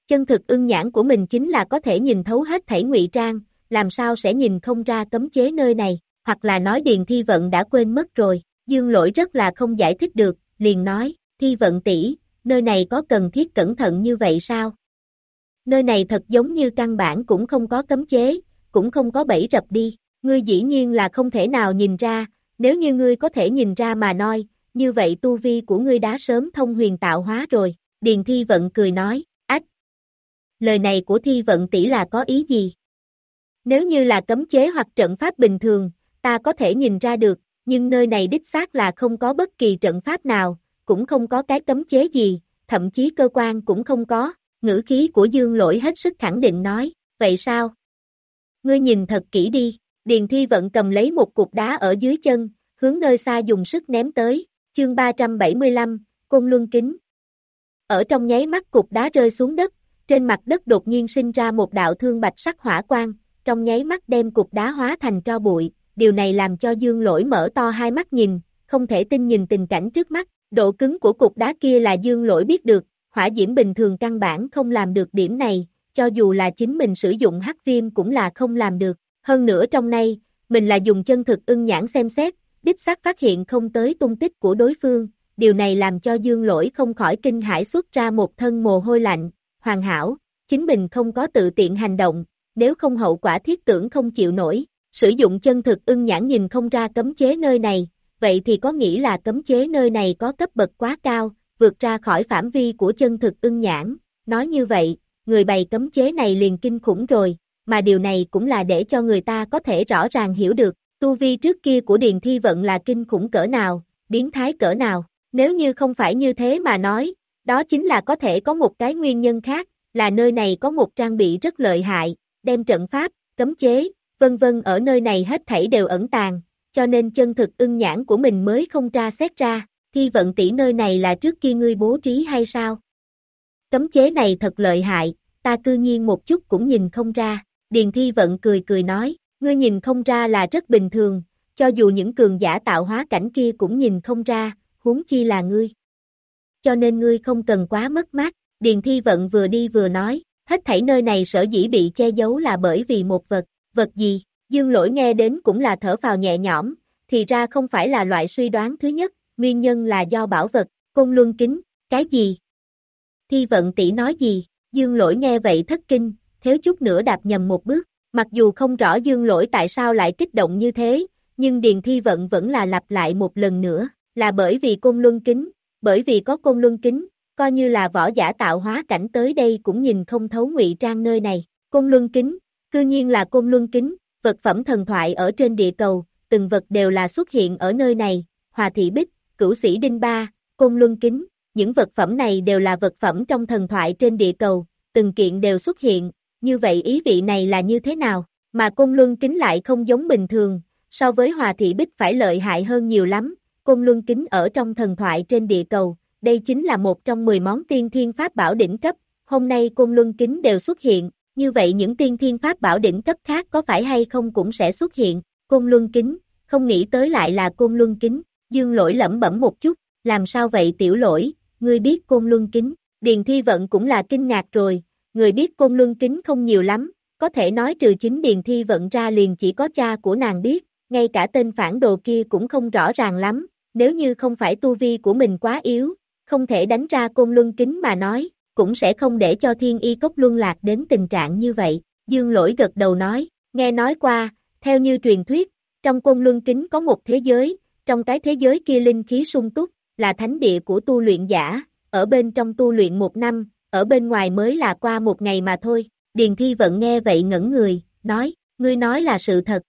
Chân thực ưng nhãn của mình chính là có thể nhìn thấu hết thảy ngụy trang, làm sao sẽ nhìn không ra cấm chế nơi này, hoặc là nói Điền Thi Vận đã quên mất rồi, Dương Lỗi rất là không giải thích được, liền nói, Thi Vận tỷ, nơi này có cần thiết cẩn thận như vậy sao? Nơi này thật giống như căn bản cũng không có cấm chế, cũng không có bẫy rập đi, ngươi dĩ nhiên là không thể nào nhìn ra, nếu như ngươi có thể nhìn ra mà nói, như vậy tu vi của ngươi đã sớm thông huyền tạo hóa rồi, Điền Thi Vận cười nói, ách. Lời này của Thi Vận tỷ là có ý gì? Nếu như là cấm chế hoặc trận pháp bình thường, ta có thể nhìn ra được, nhưng nơi này đích xác là không có bất kỳ trận pháp nào, cũng không có cái cấm chế gì, thậm chí cơ quan cũng không có, ngữ khí của dương lỗi hết sức khẳng định nói, vậy sao? Ngươi nhìn thật kỹ đi, Điền Thi Vận cầm lấy một cục đá ở dưới chân, hướng nơi xa dùng sức ném tới, chương 375, Côn Luân Kính. Ở trong nháy mắt cục đá rơi xuống đất, trên mặt đất đột nhiên sinh ra một đạo thương bạch sắc hỏa quang, trong nháy mắt đem cục đá hóa thành tro bụi, điều này làm cho dương lỗi mở to hai mắt nhìn, không thể tin nhìn tình cảnh trước mắt, độ cứng của cục đá kia là dương lỗi biết được, hỏa diễm bình thường căn bản không làm được điểm này, cho dù là chính mình sử dụng hắc viêm cũng là không làm được, hơn nữa trong nay, mình là dùng chân thực ưng nhãn xem xét, đích xác phát hiện không tới tung tích của đối phương, điều này làm cho dương lỗi không khỏi kinh hải xuất ra một thân mồ hôi lạnh, hoàn hảo, chính mình không có tự tiện hành động, nếu không hậu quả thiết tưởng không chịu nổi, sử dụng chân thực ưng nhãn nhìn không ra cấm chế nơi này, vậy thì có nghĩ là cấm chế nơi này có cấp bậc quá cao, vượt ra khỏi phạm vi của chân thực ưng nhãn, nói như vậy, người bày cấm chế này liền kinh khủng rồi, mà điều này cũng là để cho người ta có thể rõ ràng hiểu được, tu vi trước kia của Điền Thi Vận là kinh khủng cỡ nào, biến thái cỡ nào, nếu như không phải như thế mà nói, đó chính là có thể có một cái nguyên nhân khác, là nơi này có một trang bị rất lợi hại, đem trận pháp, cấm chế, vân vân ở nơi này hết thảy đều ẩn tàng, cho nên chân thực ưng nhãn của mình mới không tra xét ra, thi vận tỷ nơi này là trước kia ngươi bố trí hay sao? Cấm chế này thật lợi hại, ta cư nhiên một chút cũng nhìn không ra, Điền Thi Vận cười cười nói, ngươi nhìn không ra là rất bình thường, cho dù những cường giả tạo hóa cảnh kia cũng nhìn không ra, huống chi là ngươi. Cho nên ngươi không cần quá mất mát, Điền Thi Vận vừa đi vừa nói, hết thảy nơi này sở dĩ bị che giấu là bởi vì một vật, vật gì, dương lỗi nghe đến cũng là thở vào nhẹ nhõm, thì ra không phải là loại suy đoán thứ nhất, nguyên nhân là do bảo vật, côn luân kính, cái gì? Thi vận tỷ nói gì? Dương lỗi nghe vậy thất kinh, thiếu chút nữa đạp nhầm một bước, mặc dù không rõ dương lỗi tại sao lại kích động như thế, nhưng Điền Thi Vận vẫn là lặp lại một lần nữa, là bởi vì côn luân kính, bởi vì có côn luân kính, coi như là võ giả tạo hóa cảnh tới đây cũng nhìn không thấu ngụy trang nơi này, côn luân kính, cư nhiên là côn luân kính, vật phẩm thần thoại ở trên địa cầu, từng vật đều là xuất hiện ở nơi này, hòa thị bích, cửu sĩ đinh ba, côn luân kính, những vật phẩm này đều là vật phẩm trong thần thoại trên địa cầu, từng kiện đều xuất hiện, như vậy ý vị này là như thế nào, mà côn luân kính lại không giống bình thường, so với hòa thị bích phải lợi hại hơn nhiều lắm, côn luân kính ở trong thần thoại trên địa cầu, đây chính là một trong 10 món tiên thiên pháp bảo đỉnh cấp, hôm nay côn luân kính đều xuất hiện, như vậy những tiên thiên pháp bảo đỉnh cấp khác có phải hay không cũng sẽ xuất hiện, côn luân kính, không nghĩ tới lại là côn luân kính, dương lỗi lẩm bẩm một chút, làm sao vậy tiểu lỗi, ngươi biết côn luân kính, điền thi vận cũng là kinh ngạc rồi, người biết côn luân kính không nhiều lắm, có thể nói trừ chính điền thi vận ra liền chỉ có cha của nàng biết, ngay cả tên phản đồ kia cũng không rõ ràng lắm, nếu như không phải tu vi của mình quá yếu, không thể đánh ra côn luân kính mà nói, cũng sẽ không để cho thiên y cốc luân lạc đến tình trạng như vậy. Dương lỗi gật đầu nói, nghe nói qua, theo như truyền thuyết, trong côn luân kính có một thế giới, trong cái thế giới kia linh khí sung túc, là thánh địa của tu luyện giả, ở bên trong tu luyện một năm, ở bên ngoài mới là qua một ngày mà thôi. Điền Thi vẫn nghe vậy ngẩn người, nói, ngươi nói là sự thật.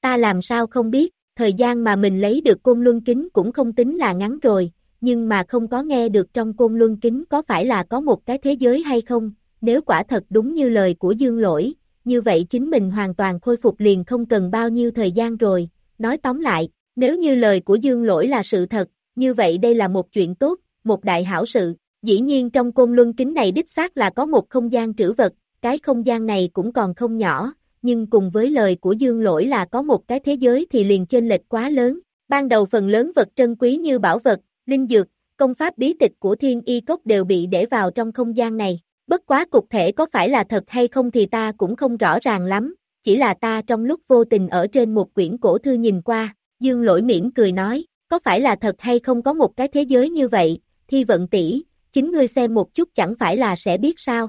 Ta làm sao không biết, thời gian mà mình lấy được côn luân kính cũng không tính là ngắn rồi, nhưng mà không có nghe được trong côn luân kính có phải là có một cái thế giới hay không, nếu quả thật đúng như lời của Dương Lỗi, như vậy chính mình hoàn toàn khôi phục liền không cần bao nhiêu thời gian rồi, nói tóm lại, nếu như lời của Dương Lỗi là sự thật, như vậy đây là một chuyện tốt, một đại hảo sự, dĩ nhiên trong côn luân kính này đích xác là có một không gian trữ vật, cái không gian này cũng còn không nhỏ, nhưng cùng với lời của Dương Lỗi là có một cái thế giới thì liền chênh lệch quá lớn, ban đầu phần lớn vật trân quý như bảo vật, linh dược, công pháp bí tịch của thiên y cốc đều bị để vào trong không gian này. Bất quá cục thể có phải là thật hay không thì ta cũng không rõ ràng lắm, chỉ là ta trong lúc vô tình ở trên một quyển cổ thư nhìn qua, dương lỗi mỉm cười nói, có phải là thật hay không có một cái thế giới như vậy, thi vận tỷ chính ngươi xem một chút chẳng phải là sẽ biết sao.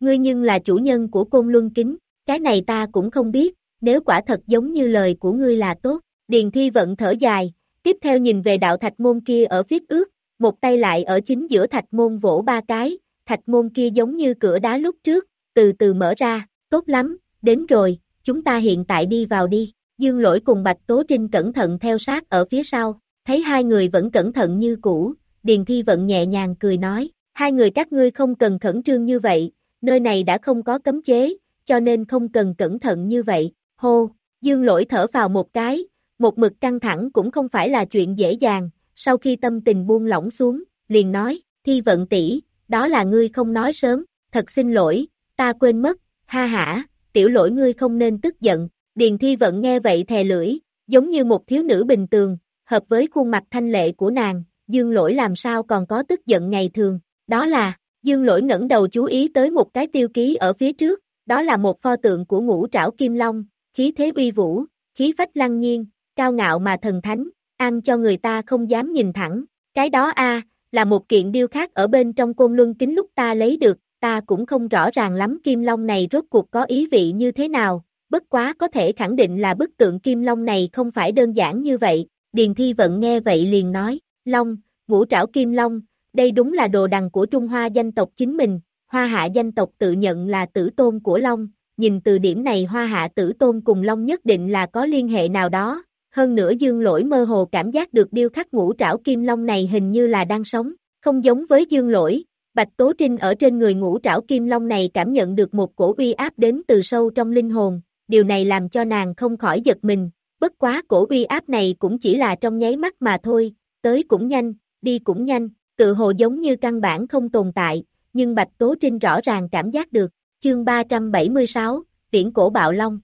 Ngươi nhưng là chủ nhân của côn luân kính, cái này ta cũng không biết, nếu quả thật giống như lời của ngươi là tốt, điền thi vận thở dài, tiếp theo nhìn về đạo thạch môn kia ở phía ước, một tay lại ở chính giữa thạch môn vỗ ba cái, thạch môn kia giống như cửa đá lúc trước, từ từ mở ra, tốt lắm, đến rồi, chúng ta hiện tại đi vào đi, dương lỗi cùng Bạch Tố Trinh cẩn thận theo sát ở phía sau, thấy hai người vẫn cẩn thận như cũ, Điền Thi Vận nhẹ nhàng cười nói, hai người các ngươi không cần khẩn trương như vậy, nơi này đã không có cấm chế, cho nên không cần cẩn thận như vậy, hô, dương lỗi thở vào một cái, một mực căng thẳng cũng không phải là chuyện dễ dàng, sau khi tâm tình buông lỏng xuống, liền nói, Thi Vận tỷ đó là ngươi không nói sớm, thật xin lỗi, ta quên mất, ha hả, tiểu lỗi ngươi không nên tức giận, Điền Thi Vận nghe vậy thè lưỡi, giống như một thiếu nữ bình thường, hợp với khuôn mặt thanh lệ của nàng, dương lỗi làm sao còn có tức giận ngày thường, đó là, dương lỗi ngẩng đầu chú ý tới một cái tiêu ký ở phía trước, đó là một pho tượng của ngũ trảo kim long, khí thế uy vũ, khí phách lăng nhiên, cao ngạo mà thần thánh, ăn cho người ta không dám nhìn thẳng, cái đó a là một kiện điêu khác ở bên trong côn luân kính lúc ta lấy được, ta cũng không rõ ràng lắm kim long này rốt cuộc có ý vị như thế nào, bất quá có thể khẳng định là bức tượng kim long này không phải đơn giản như vậy, Điền Thi Vận nghe vậy liền nói, Long, ngũ trảo kim long, đây đúng là đồ đằng của Trung Hoa danh tộc chính mình, Hoa hạ danh tộc tự nhận là tử tôn của Long, nhìn từ điểm này Hoa hạ tử tôn cùng Long nhất định là có liên hệ nào đó, hơn nữa dương lỗi mơ hồ cảm giác được điêu khắc ngũ trảo kim long này hình như là đang sống, không giống với dương lỗi, Bạch Tố Trinh ở trên người ngũ trảo kim long này cảm nhận được một cổ uy áp đến từ sâu trong linh hồn, điều này làm cho nàng không khỏi giật mình, bất quá cổ uy áp này cũng chỉ là trong nháy mắt mà thôi, tới cũng nhanh, đi cũng nhanh, tự hồ giống như căn bản không tồn tại, nhưng Bạch Tố Trinh rõ ràng cảm giác được, chương 376, viễn cổ bạo long.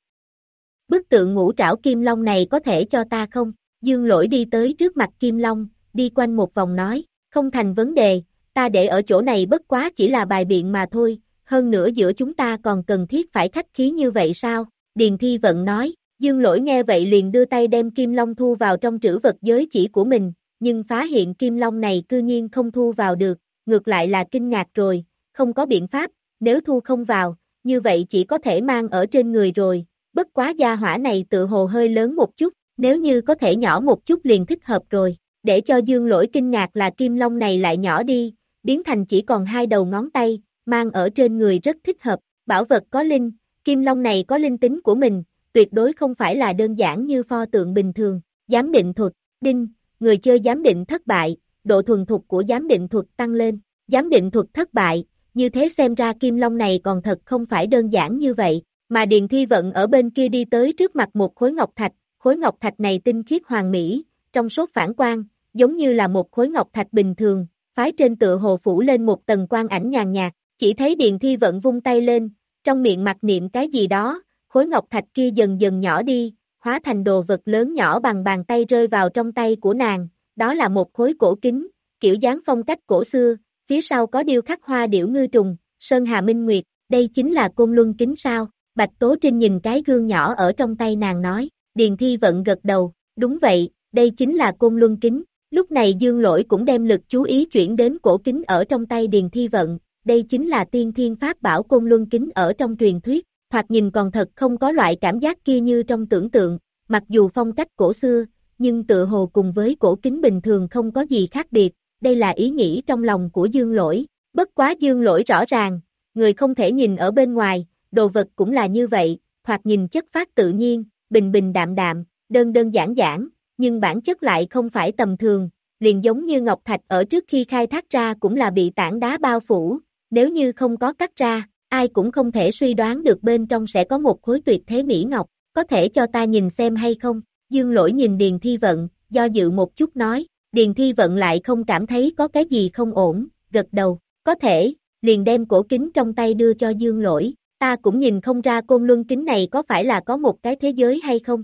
Bức tượng ngũ trảo kim long này có thể cho ta không? Dương lỗi đi tới trước mặt kim long, đi quanh một vòng nói, không thành vấn đề, ta để ở chỗ này bất quá chỉ là bài biện mà thôi, hơn nữa giữa chúng ta còn cần thiết phải khách khí như vậy sao? Điền Thi Vận nói, Dương lỗi nghe vậy liền đưa tay đem kim long thu vào trong trữ vật giới chỉ của mình, nhưng phá hiện kim long này cư nhiên không thu vào được, ngược lại là kinh ngạc rồi, không có biện pháp, nếu thu không vào, như vậy chỉ có thể mang ở trên người rồi, bất quá gia hỏa này tự hồ hơi lớn một chút, nếu như có thể nhỏ một chút liền thích hợp rồi, để cho dương lỗi kinh ngạc là kim long này lại nhỏ đi, biến thành chỉ còn hai đầu ngón tay, mang ở trên người rất thích hợp, bảo vật có linh, kim long này có linh tính của mình, tuyệt đối không phải là đơn giản như pho tượng bình thường, giám định thuật, đinh, người chơi giám định thất bại, độ thuần thục của giám định thuật tăng lên, giám định thuật thất bại, như thế xem ra kim long này còn thật không phải đơn giản như vậy, mà Điền Thi Vận ở bên kia đi tới trước mặt một khối ngọc thạch, khối ngọc thạch này tinh khiết hoàng mỹ, trong sốt phản quang, giống như là một khối ngọc thạch bình thường, phái trên tựa hồ phủ lên một tầng quang ảnh nhàn nhạt, chỉ thấy Điền Thi Vận vung tay lên, trong miệng mặc niệm cái gì đó, khối ngọc thạch kia dần dần nhỏ đi, hóa thành đồ vật lớn nhỏ bằng bàn tay rơi vào trong tay của nàng, đó là một khối cổ kính, kiểu dáng phong cách cổ xưa, phía sau có điêu khắc hoa điểu ngư trùng, sơn hà minh nguyệt, đây chính là côn luân kính sao, Bạch Tố Trinh nhìn cái gương nhỏ ở trong tay nàng nói, Điền Thi Vận gật đầu, đúng vậy, đây chính là côn luân kính, lúc này Dương Lỗi cũng đem lực chú ý chuyển đến cổ kính ở trong tay Điền Thi Vận, đây chính là tiên thiên pháp bảo côn luân kính ở trong truyền thuyết, thoạt nhìn còn thật không có loại cảm giác kia như trong tưởng tượng, mặc dù phong cách cổ xưa, nhưng tựa hồ cùng với cổ kính bình thường không có gì khác biệt, đây là ý nghĩ trong lòng của Dương Lỗi, bất quá Dương Lỗi rõ ràng, người không thể nhìn ở bên ngoài, đồ vật cũng là như vậy, thoạt nhìn chất phát tự nhiên, bình bình đạm đạm, đơn đơn giản giản, nhưng bản chất lại không phải tầm thường, liền giống như ngọc thạch ở trước khi khai thác ra cũng là bị tảng đá bao phủ, nếu như không có cắt ra, ai cũng không thể suy đoán được bên trong sẽ có một khối tuyệt thế mỹ ngọc, có thể cho ta nhìn xem hay không? Dương lỗi nhìn Điền Thi Vận, do dự một chút nói, Điền Thi Vận lại không cảm thấy có cái gì không ổn, gật đầu, có thể, liền đem cổ kính trong tay đưa cho Dương lỗi, ta cũng nhìn không ra côn luân kính này có phải là có một cái thế giới hay không.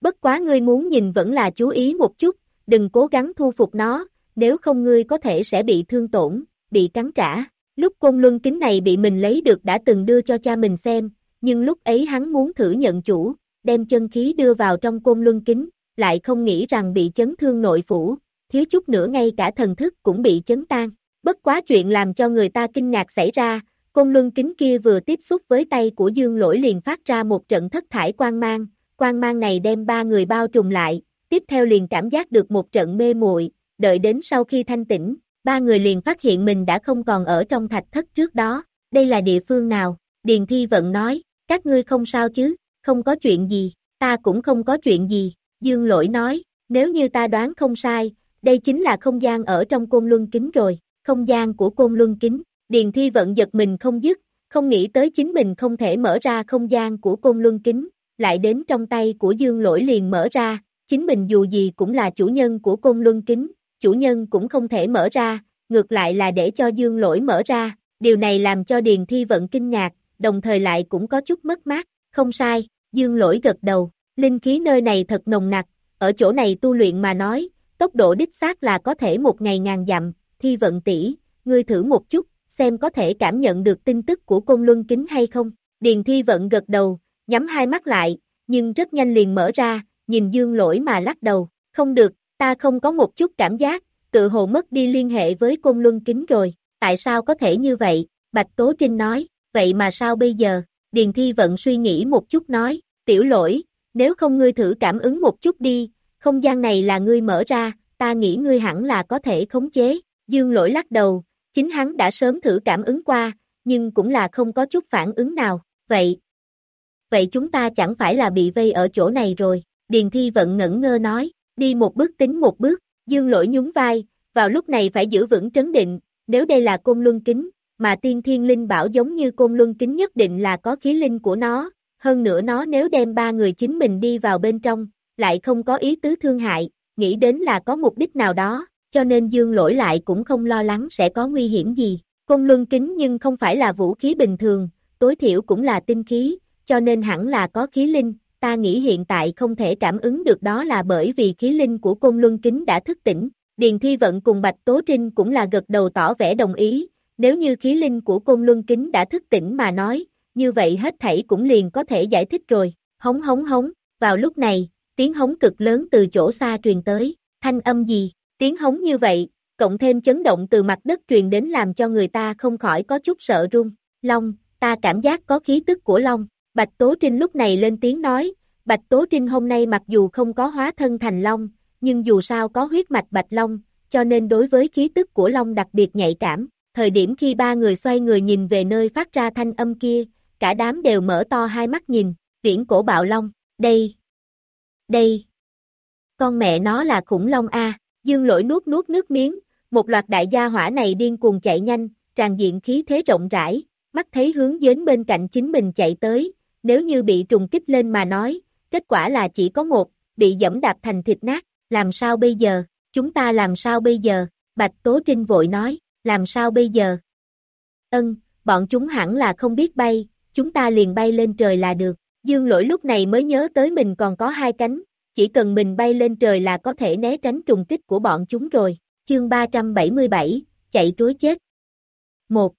Bất quá ngươi muốn nhìn vẫn là chú ý một chút, đừng cố gắng thu phục nó, nếu không ngươi có thể sẽ bị thương tổn, bị cắn trả. Lúc côn luân kính này bị mình lấy được đã từng đưa cho cha mình xem, nhưng lúc ấy hắn muốn thử nhận chủ, đem chân khí đưa vào trong côn luân kính, lại không nghĩ rằng bị chấn thương nội phủ, thiếu chút nữa ngay cả thần thức cũng bị chấn tan. Bất quá chuyện làm cho người ta kinh ngạc xảy ra, côn luân kính kia vừa tiếp xúc với tay của dương lỗi liền phát ra một trận thất thải quang mang, quang mang này đem ba người bao trùm lại, tiếp theo liền cảm giác được một trận mê muội, đợi đến sau khi thanh tĩnh, ba người liền phát hiện mình đã không còn ở trong thạch thất trước đó, đây là địa phương nào, Điền Thi Vận nói, các ngươi không sao chứ, không có chuyện gì, ta cũng không có chuyện gì, Dương Lỗi nói, nếu như ta đoán không sai, đây chính là không gian ở trong côn luân kính rồi, không gian của côn luân kính, Điền Thi Vận giật mình không dứt, không nghĩ tới chính mình không thể mở ra không gian của côn luân kính, lại đến trong tay của Dương Lỗi liền mở ra, chính mình dù gì cũng là chủ nhân của côn luân kính, chủ nhân cũng không thể mở ra, ngược lại là để cho Dương Lỗi mở ra, điều này làm cho Điền Thi Vận kinh ngạc, đồng thời lại cũng có chút mất mát, không sai, Dương Lỗi gật đầu, linh khí nơi này thật nồng nặc, ở chỗ này tu luyện mà nói, tốc độ đích xác là có thể một ngày ngàn dặm, Thi Vận tỷ, ngươi thử một chút, xem có thể cảm nhận được tin tức của côn luân kính hay không, Điền Thi Vận gật đầu, nhắm hai mắt lại, nhưng rất nhanh liền mở ra, nhìn Dương Lỗi mà lắc đầu, không được, ta không có một chút cảm giác, tự hồ mất đi liên hệ với côn luân kính rồi, tại sao có thể như vậy, Bạch Tố Trinh nói, vậy mà sao bây giờ, Điền Thi Vận suy nghĩ một chút nói, tiểu lỗi, nếu không ngươi thử cảm ứng một chút đi, không gian này là ngươi mở ra, ta nghĩ ngươi hẳn là có thể khống chế, Dương lỗi lắc đầu, chính hắn đã sớm thử cảm ứng qua, nhưng cũng là không có chút phản ứng nào, vậy, vậy chúng ta chẳng phải là bị vây ở chỗ này rồi, Điền Thi Vận ngẩn ngơ nói, đi một bước tính một bước, dương lỗi nhún vai, vào lúc này phải giữ vững trấn định, nếu đây là côn luân kính, mà tiên thiên linh bảo giống như côn luân kính nhất định là có khí linh của nó, hơn nữa nó nếu đem ba người chính mình đi vào bên trong, lại không có ý tứ thương hại, nghĩ đến là có mục đích nào đó, cho nên dương lỗi lại cũng không lo lắng sẽ có nguy hiểm gì. Côn luân kính nhưng không phải là vũ khí bình thường, tối thiểu cũng là tinh khí, cho nên hẳn là có khí linh, ta nghĩ hiện tại không thể cảm ứng được đó là bởi vì khí linh của côn luân kính đã thức tỉnh. Điền Thi Vận cùng Bạch Tố Trinh cũng là gật đầu tỏ vẻ đồng ý, nếu như khí linh của côn luân kính đã thức tỉnh mà nói, như vậy hết thảy cũng liền có thể giải thích rồi, hống hống hống, vào lúc này, tiếng hống cực lớn từ chỗ xa truyền tới, thanh âm gì, tiếng hống như vậy, cộng thêm chấn động từ mặt đất truyền đến làm cho người ta không khỏi có chút sợ run, Long, ta cảm giác có khí tức của Long, Bạch Tố Trinh lúc này lên tiếng nói, Bạch Tố Trinh hôm nay mặc dù không có hóa thân thành Long, nhưng dù sao có huyết mạch Bạch Long, cho nên đối với khí tức của Long đặc biệt nhạy cảm. Thời điểm khi ba người xoay người nhìn về nơi phát ra thanh âm kia, cả đám đều mở to hai mắt nhìn, viễn cổ bạo Long, đây, đây, con mẹ nó là khủng long A, dương lỗi nuốt nuốt nước miếng, một loạt đại gia hỏa này điên cuồng chạy nhanh, tràn diện khí thế rộng rãi, mắt thấy hướng đến bên cạnh chính mình chạy tới, nếu như bị trùng kích lên mà nói, kết quả là chỉ có một, bị dẫm đạp thành thịt nát, làm sao bây giờ, chúng ta làm sao bây giờ, Bạch Tố Trinh vội nói, làm sao bây giờ? Ân, bọn chúng hẳn là không biết bay, chúng ta liền bay lên trời là được, dương lỗi lúc này mới nhớ tới mình còn có hai cánh, chỉ cần mình bay lên trời là có thể né tránh trùng kích của bọn chúng rồi, chương 377, chạy trối chết. 1.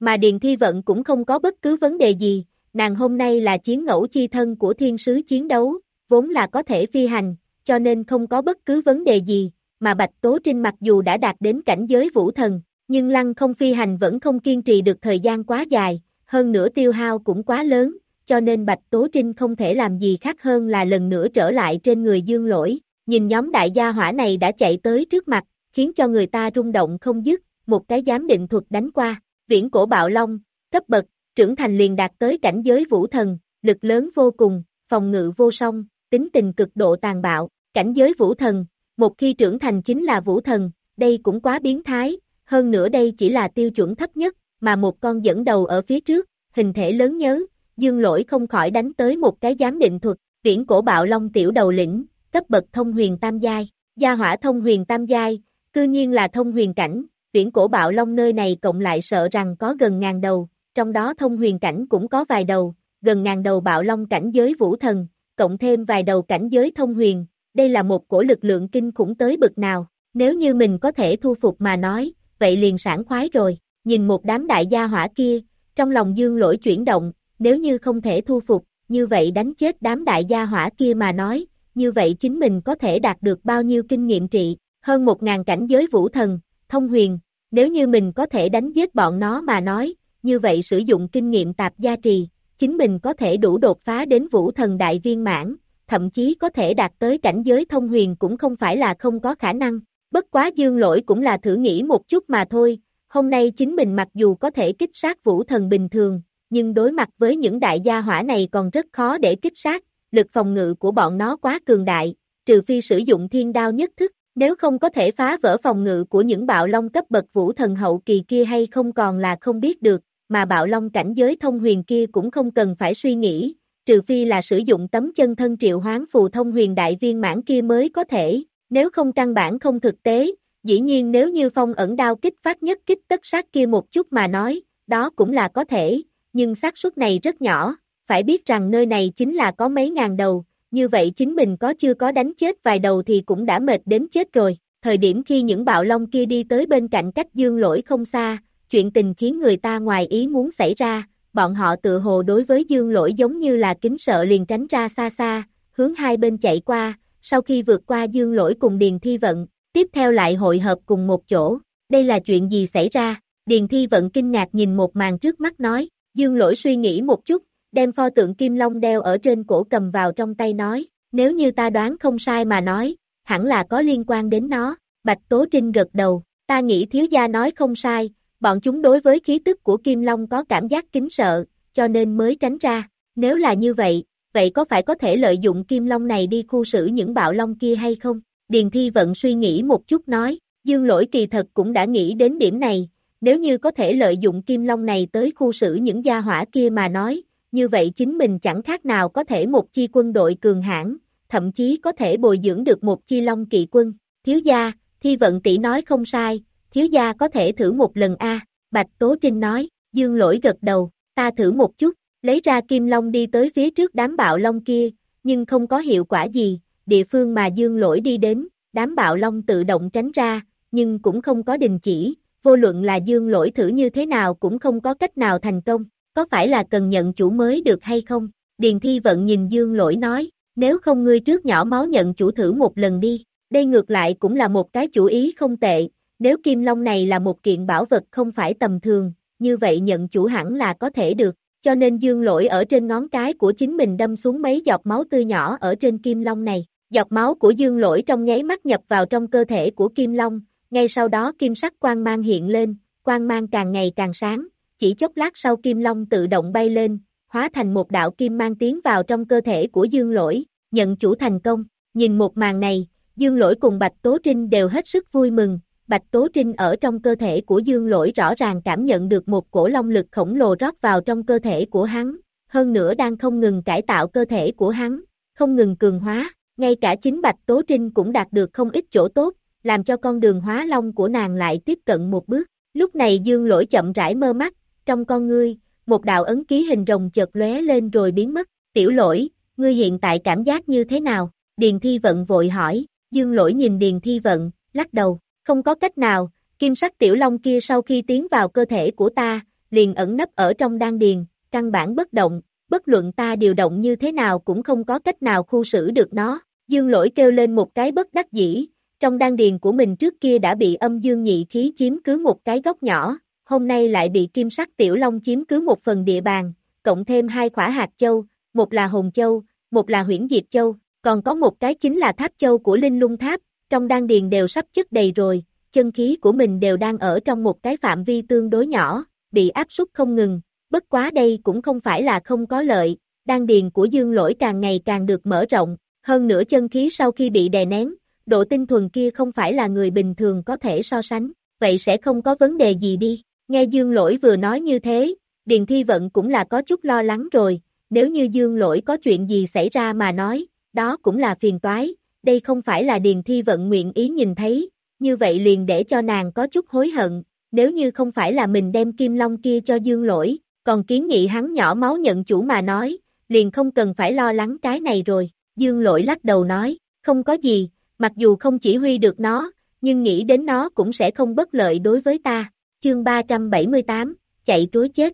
Mà Điền Thi Vận cũng không có bất cứ vấn đề gì, nàng hôm nay là chiến ngẫu chi thân của thiên sứ chiến đấu, vốn là có thể phi hành, cho nên không có bất cứ vấn đề gì, mà Bạch Tố Trinh mặc dù đã đạt đến cảnh giới vũ thần, nhưng lăng không phi hành vẫn không kiên trì được thời gian quá dài, hơn nữa tiêu hao cũng quá lớn, cho nên Bạch Tố Trinh không thể làm gì khác hơn là lần nữa trở lại trên người dương lỗi, nhìn nhóm đại gia hỏa này đã chạy tới trước mặt, khiến cho người ta rung động không dứt, một cái giám định thuật đánh qua, viễn cổ bạo long, cấp bậc, trưởng thành liền đạt tới cảnh giới vũ thần, lực lớn vô cùng, phòng ngự vô song, tính tình cực độ tàn bạo, cảnh giới vũ thần, một khi trưởng thành chính là vũ thần, đây cũng quá biến thái, hơn nữa đây chỉ là tiêu chuẩn thấp nhất, mà một con dẫn đầu ở phía trước, hình thể lớn nhớ, dương lỗi không khỏi đánh tới một cái giám định thuật, viễn cổ bạo long tiểu đầu lĩnh, cấp bậc thông huyền tam giai, gia hỏa thông huyền tam giai, cư nhiên là thông huyền cảnh, viễn cổ bạo long nơi này cộng lại sợ rằng có gần ngàn đầu, trong đó thông huyền cảnh cũng có vài đầu, gần ngàn đầu bạo long cảnh giới vũ thần, cộng thêm vài đầu cảnh giới thông huyền, đây là một cổ lực lượng kinh khủng tới bực nào, nếu như mình có thể thu phục mà nói, vậy liền sảng khoái rồi, nhìn một đám đại gia hỏa kia, trong lòng dương lỗi chuyển động, nếu như không thể thu phục, như vậy đánh chết đám đại gia hỏa kia mà nói, như vậy chính mình có thể đạt được bao nhiêu kinh nghiệm trị, hơn một ngàn cảnh giới vũ thần, thông huyền, nếu như mình có thể đánh giết bọn nó mà nói, như vậy sử dụng kinh nghiệm tạp gia trì, chính mình có thể đủ đột phá đến vũ thần đại viên mãn, thậm chí có thể đạt tới cảnh giới thông huyền cũng không phải là không có khả năng. Bất quá dương lỗi cũng là thử nghĩ một chút mà thôi, hôm nay chính mình mặc dù có thể kích sát vũ thần bình thường, nhưng đối mặt với những đại gia hỏa này còn rất khó để kích sát, lực phòng ngự của bọn nó quá cường đại, trừ phi sử dụng thiên đao nhất thức, nếu không có thể phá vỡ phòng ngự của những bạo long cấp bậc vũ thần hậu kỳ kia hay không còn là không biết được, mà bạo long cảnh giới thông huyền kia cũng không cần phải suy nghĩ, trừ phi là sử dụng tấm chân thân triệu hoán phù thông huyền đại viên mãn kia mới có thể, nếu không căn bản không thực tế, dĩ nhiên nếu như phong ẩn đao kích phát nhất kích tất sát kia một chút mà nói, đó cũng là có thể, nhưng xác suất này rất nhỏ, phải biết rằng nơi này chính là có mấy ngàn đầu, như vậy chính mình có chưa có đánh chết vài đầu thì cũng đã mệt đến chết rồi. Thời điểm khi những bạo long kia đi tới bên cạnh cách dương lỗi không xa, chuyện tình khiến người ta ngoài ý muốn xảy ra, bọn họ tự hồ đối với dương lỗi giống như là kính sợ liền tránh ra xa xa, hướng hai bên chạy qua, sau khi vượt qua dương lỗi cùng Điền Thi Vận, tiếp theo lại hội hợp cùng một chỗ, đây là chuyện gì xảy ra, Điền Thi Vận kinh ngạc nhìn một màn trước mắt nói, dương lỗi suy nghĩ một chút, đem pho tượng Kim Long đeo ở trên cổ cầm vào trong tay nói, nếu như ta đoán không sai mà nói, hẳn là có liên quan đến nó, Bạch Tố Trinh gật đầu, ta nghĩ thiếu gia nói không sai, bọn chúng đối với khí tức của Kim Long có cảm giác kính sợ, cho nên mới tránh ra, nếu là như vậy, vậy có phải có thể lợi dụng Kim Long này đi khu xử những bạo long kia hay không? Điền Thi Vận suy nghĩ một chút nói, Dương Lỗi kỳ thật cũng đã nghĩ đến điểm này, nếu như có thể lợi dụng Kim Long này tới khu xử những gia hỏa kia mà nói, như vậy chính mình chẳng khác nào có thể một chi quân đội cường hãn, thậm chí có thể bồi dưỡng được một chi long kỵ quân. Thiếu gia, thi vận tỷ nói không sai, thiếu gia có thể thử một lần a Bạch Tố Trinh nói, dương lỗi gật đầu, ta thử một chút, lấy ra kim long đi tới phía trước đám bạo long kia, nhưng không có hiệu quả gì, địa phương mà dương lỗi đi đến, đám bạo long tự động tránh ra, nhưng cũng không có đình chỉ, vô luận là dương lỗi thử như thế nào cũng không có cách nào thành công có phải là cần nhận chủ mới được hay không? Điền Thi Vận nhìn Dương Lỗi nói, nếu không ngươi trước nhỏ máu nhận chủ thử một lần đi, đây ngược lại cũng là một cái chủ ý không tệ, nếu Kim Long này là một kiện bảo vật không phải tầm thường, như vậy nhận chủ hẳn là có thể được, cho nên Dương Lỗi ở trên ngón cái của chính mình đâm xuống mấy giọt máu tươi nhỏ ở trên Kim Long này, giọt máu của Dương Lỗi trong nháy mắt nhập vào trong cơ thể của Kim Long, ngay sau đó kim sắc quang mang hiện lên, quang mang càng ngày càng sáng, chỉ chốc lát sau kim long tự động bay lên, hóa thành một đạo kim mang tiến vào trong cơ thể của dương lỗi, nhận chủ thành công, nhìn một màn này, dương lỗi cùng Bạch Tố Trinh đều hết sức vui mừng, Bạch Tố Trinh ở trong cơ thể của dương lỗi rõ ràng cảm nhận được một cổ long lực khổng lồ rót vào trong cơ thể của hắn, hơn nữa đang không ngừng cải tạo cơ thể của hắn, không ngừng cường hóa, ngay cả chính Bạch Tố Trinh cũng đạt được không ít chỗ tốt, làm cho con đường hóa long của nàng lại tiếp cận một bước. Lúc này dương lỗi chậm rãi mơ mắt, trong con ngươi, một đạo ấn ký hình rồng chợt lóe lên rồi biến mất, tiểu lỗi, ngươi hiện tại cảm giác như thế nào? Điền Thi Vận vội hỏi, dương lỗi nhìn Điền Thi Vận, lắc đầu, không có cách nào, kim sắc tiểu long kia sau khi tiến vào cơ thể của ta, liền ẩn nấp ở trong đan điền, căn bản bất động, bất luận ta điều động như thế nào cũng không có cách nào khu xử được nó. Dương lỗi kêu lên một cái bất đắc dĩ, trong đan điền của mình trước kia đã bị âm dương nhị khí chiếm cứ một cái góc nhỏ, hôm nay lại bị kim sắc tiểu long chiếm cứ một phần địa bàn, cộng thêm hai khỏa hạt châu, một là hồn châu, một là huyễn diệt châu, còn có một cái chính là tháp châu của linh lung tháp, trong đan điền đều sắp chất đầy rồi, chân khí của mình đều đang ở trong một cái phạm vi tương đối nhỏ, bị áp suất không ngừng, bất quá đây cũng không phải là không có lợi, đan điền của dương lỗi càng ngày càng được mở rộng, hơn nữa chân khí sau khi bị đè nén, độ tinh thuần kia không phải là người bình thường có thể so sánh, vậy sẽ không có vấn đề gì đi. Nghe Dương Lỗi vừa nói như thế, Điền Thi Vận cũng là có chút lo lắng rồi, nếu như Dương Lỗi có chuyện gì xảy ra mà nói, đó cũng là phiền toái, đây không phải là Điền Thi Vận nguyện ý nhìn thấy, như vậy liền để cho nàng có chút hối hận, nếu như không phải là mình đem kim long kia cho Dương Lỗi, còn kiến nghị hắn nhỏ máu nhận chủ mà nói, liền không cần phải lo lắng cái này rồi, Dương Lỗi lắc đầu nói, không có gì, mặc dù không chỉ huy được nó, nhưng nghĩ đến nó cũng sẽ không bất lợi đối với ta. Chương 378, chạy trối chết.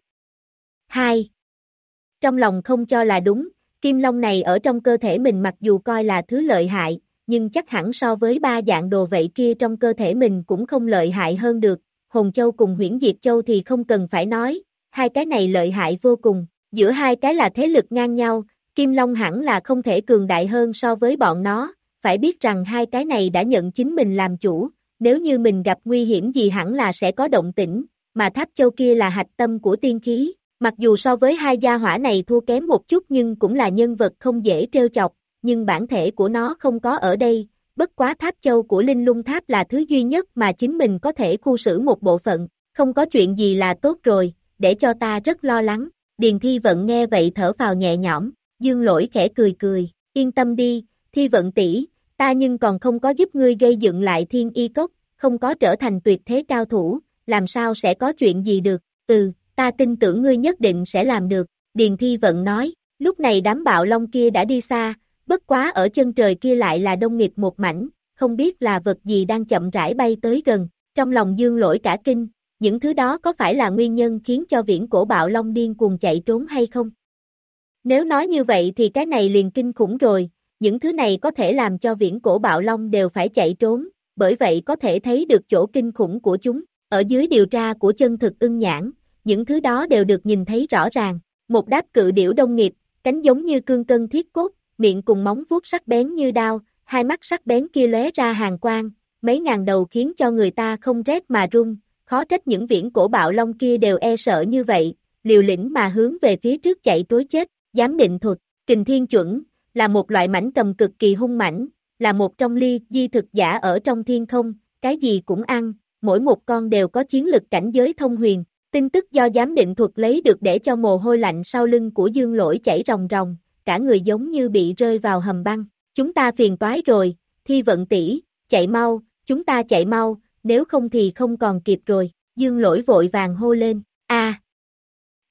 2. Trong lòng không cho là đúng, kim long này ở trong cơ thể mình mặc dù coi là thứ lợi hại, nhưng chắc hẳn so với ba dạng đồ vậy kia trong cơ thể mình cũng không lợi hại hơn được. Hồng Châu cùng huyễn Diệt Châu thì không cần phải nói, hai cái này lợi hại vô cùng, giữa hai cái là thế lực ngang nhau, Kim Long hẳn là không thể cường đại hơn so với bọn nó, phải biết rằng hai cái này đã nhận chính mình làm chủ, nếu như mình gặp nguy hiểm gì hẳn là sẽ có động tĩnh, mà tháp châu kia là hạch tâm của tiên khí, mặc dù so với hai gia hỏa này thua kém một chút nhưng cũng là nhân vật không dễ trêu chọc, nhưng bản thể của nó không có ở đây, bất quá tháp châu của linh lung tháp là thứ duy nhất mà chính mình có thể khu xử một bộ phận, không có chuyện gì là tốt rồi, để cho ta rất lo lắng, Điền Thi Vận nghe vậy thở phào nhẹ nhõm, dương lỗi khẽ cười cười, yên tâm đi, Thi Vận tỷ ta nhưng còn không có giúp ngươi gây dựng lại thiên y cốc, không có trở thành tuyệt thế cao thủ, làm sao sẽ có chuyện gì được, ừ, ta tin tưởng ngươi nhất định sẽ làm được, Điền Thi Vận nói, lúc này đám bạo long kia đã đi xa, bất quá ở chân trời kia lại là đông nghiệp một mảnh, không biết là vật gì đang chậm rãi bay tới gần, trong lòng dương lỗi cả kinh, những thứ đó có phải là nguyên nhân khiến cho viễn cổ bạo long điên cuồng chạy trốn hay không? Nếu nói như vậy thì cái này liền kinh khủng rồi, những thứ này có thể làm cho viễn cổ bạo long đều phải chạy trốn, bởi vậy có thể thấy được chỗ kinh khủng của chúng, ở dưới điều tra của chân thực ưng nhãn, những thứ đó đều được nhìn thấy rõ ràng, một đáp cự điểu đông nghiệp, cánh giống như cương cân thiết cốt, miệng cùng móng vuốt sắc bén như đao, hai mắt sắc bén kia lóe ra hàng quang, mấy ngàn đầu khiến cho người ta không rét mà run, khó trách những viễn cổ bạo long kia đều e sợ như vậy, liều lĩnh mà hướng về phía trước chạy trối chết, dám định thuật, kình thiên chuẩn, là một loại mảnh cầm cực kỳ hung mảnh, là một trong ly di thực giả ở trong thiên không, cái gì cũng ăn, mỗi một con đều có chiến lực cảnh giới thông huyền, tin tức do giám định thuật lấy được để cho mồ hôi lạnh sau lưng của dương lỗi chảy ròng ròng, cả người giống như bị rơi vào hầm băng, chúng ta phiền toái rồi, thi vận tỷ chạy mau, chúng ta chạy mau, nếu không thì không còn kịp rồi, dương lỗi vội vàng hô lên, a.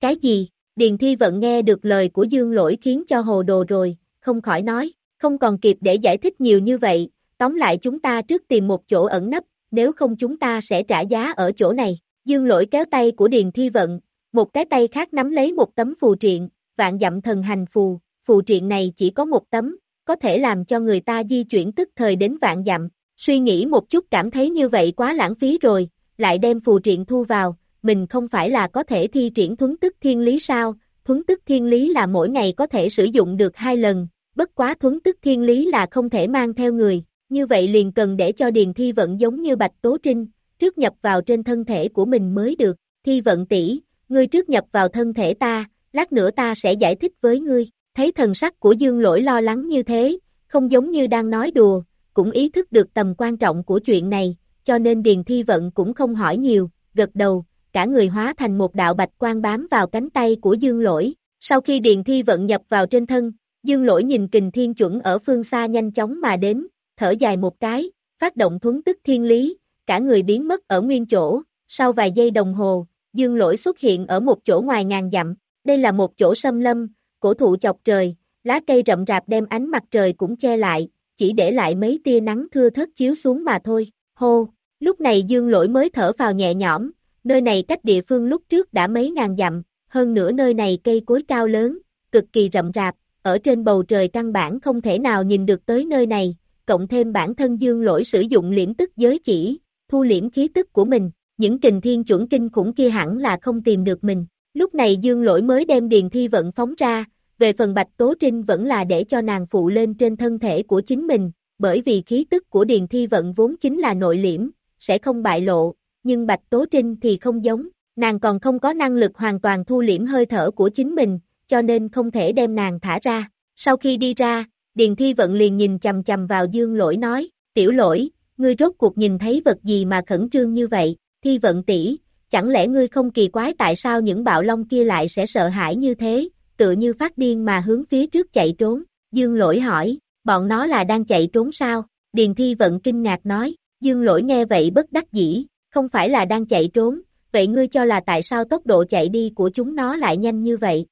Cái gì, Điền Thi Vận nghe được lời của Dương Lỗi khiến cho hồ đồ rồi, không khỏi nói, không còn kịp để giải thích nhiều như vậy, tóm lại chúng ta trước tìm một chỗ ẩn nấp, nếu không chúng ta sẽ trả giá ở chỗ này. Dương Lỗi kéo tay của Điền Thi Vận, một cái tay khác nắm lấy một tấm phù triện, vạn dặm thần hành phù, phù triện này chỉ có một tấm, có thể làm cho người ta di chuyển tức thời đến vạn dặm, suy nghĩ một chút cảm thấy như vậy quá lãng phí rồi, lại đem phù triện thu vào, mình không phải là có thể thi triển thuấn tức thiên lý sao, thuấn tức thiên lý là mỗi ngày có thể sử dụng được hai lần, bất quá thuấn tức thiên lý là không thể mang theo người, như vậy liền cần để cho điền thi vận giống như bạch tố trinh, trước nhập vào trên thân thể của mình mới được, thi vận tỷ ngươi trước nhập vào thân thể ta, lát nữa ta sẽ giải thích với ngươi, thấy thần sắc của dương lỗi lo lắng như thế, không giống như đang nói đùa, cũng ý thức được tầm quan trọng của chuyện này, cho nên Điền Thi Vận cũng không hỏi nhiều, gật đầu, cả người hóa thành một đạo bạch quan bám vào cánh tay của Dương Lỗi. Sau khi Điền Thi Vận nhập vào trên thân, Dương Lỗi nhìn kình thiên chuẩn ở phương xa nhanh chóng mà đến, thở dài một cái, phát động thuấn tức thiên lý, cả người biến mất ở nguyên chỗ, sau vài giây đồng hồ, Dương Lỗi xuất hiện ở một chỗ ngoài ngàn dặm, đây là một chỗ sâm lâm, cổ thụ chọc trời, lá cây rậm rạp đem ánh mặt trời cũng che lại, chỉ để lại mấy tia nắng thưa thớt chiếu xuống mà thôi, hô, lúc này Dương Lỗi mới thở vào nhẹ nhõm, nơi này cách địa phương lúc trước đã mấy ngàn dặm, hơn nữa nơi này cây cối cao lớn, cực kỳ rậm rạp, ở trên bầu trời căn bản không thể nào nhìn được tới nơi này, cộng thêm bản thân dương lỗi sử dụng liễm tức giới chỉ, thu liễm khí tức của mình, những kình thiên chuẩn kinh khủng kia hẳn là không tìm được mình. Lúc này dương lỗi mới đem điền thi vận phóng ra, về phần bạch tố trinh vẫn là để cho nàng phụ lên trên thân thể của chính mình, bởi vì khí tức của điền thi vận vốn chính là nội liễm, sẽ không bại lộ, nhưng bạch tố trinh thì không giống, nàng còn không có năng lực hoàn toàn thu liễm hơi thở của chính mình, cho nên không thể đem nàng thả ra. Sau khi đi ra, Điền Thi Vận liền nhìn chầm chầm vào Dương Lỗi nói, tiểu lỗi, ngươi rốt cuộc nhìn thấy vật gì mà khẩn trương như vậy, Thi Vận tỷ chẳng lẽ ngươi không kỳ quái tại sao những bạo long kia lại sẽ sợ hãi như thế, tựa như phát điên mà hướng phía trước chạy trốn, Dương Lỗi hỏi, bọn nó là đang chạy trốn sao, Điền Thi Vận kinh ngạc nói, Dương Lỗi nghe vậy bất đắc dĩ, không phải là đang chạy trốn, vậy ngươi cho là tại sao tốc độ chạy đi của chúng nó lại nhanh như vậy,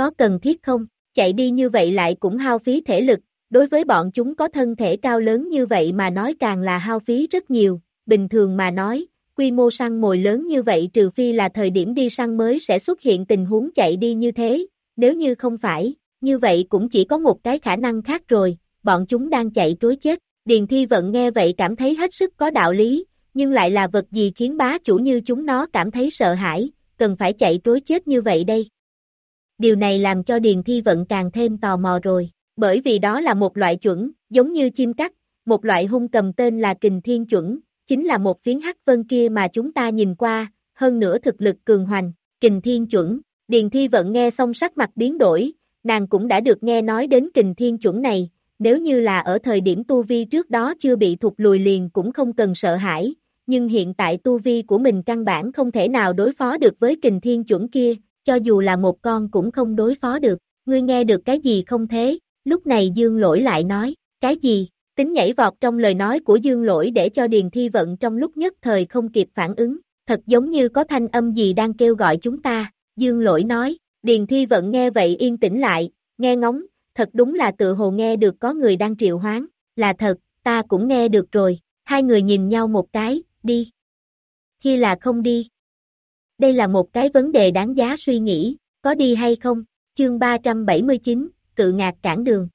có cần thiết không? Chạy đi như vậy lại cũng hao phí thể lực, đối với bọn chúng có thân thể cao lớn như vậy mà nói càng là hao phí rất nhiều, bình thường mà nói, quy mô săn mồi lớn như vậy trừ phi là thời điểm đi săn mới sẽ xuất hiện tình huống chạy đi như thế, nếu như không phải, như vậy cũng chỉ có một cái khả năng khác rồi, bọn chúng đang chạy trối chết. Điền Thi Vận nghe vậy cảm thấy hết sức có đạo lý, nhưng lại là vật gì khiến bá chủ như chúng nó cảm thấy sợ hãi, cần phải chạy trối chết như vậy đây. Điều này làm cho Điền Thi Vận càng thêm tò mò rồi, bởi vì đó là một loại chuẩn, giống như chim cắt, một loại hung cầm tên là kình thiên chuẩn, chính là một phiến hắc vân kia mà chúng ta nhìn qua, hơn nữa thực lực cường hoành, kình thiên chuẩn. Điền Thi Vận nghe xong sắc mặt biến đổi, nàng cũng đã được nghe nói đến kình thiên chuẩn này, nếu như là ở thời điểm tu vi trước đó chưa bị thụt lùi liền cũng không cần sợ hãi, nhưng hiện tại tu vi của mình căn bản không thể nào đối phó được với kình thiên chuẩn kia, cho dù là một con cũng không đối phó được, ngươi nghe được cái gì không thế, lúc này Dương Lỗi lại nói, cái gì, tính nhảy vọt trong lời nói của Dương Lỗi để cho Điền Thi Vận trong lúc nhất thời không kịp phản ứng, thật giống như có thanh âm gì đang kêu gọi chúng ta, Dương Lỗi nói, Điền Thi Vận nghe vậy yên tĩnh lại, nghe ngóng, thật đúng là tự hồ nghe được có người đang triệu hoán, là thật, ta cũng nghe được rồi, hai người nhìn nhau một cái, đi. Khi là không đi. Đây là một cái vấn đề đáng giá suy nghĩ, có đi hay không, chương 379, cự ngạc cản đường.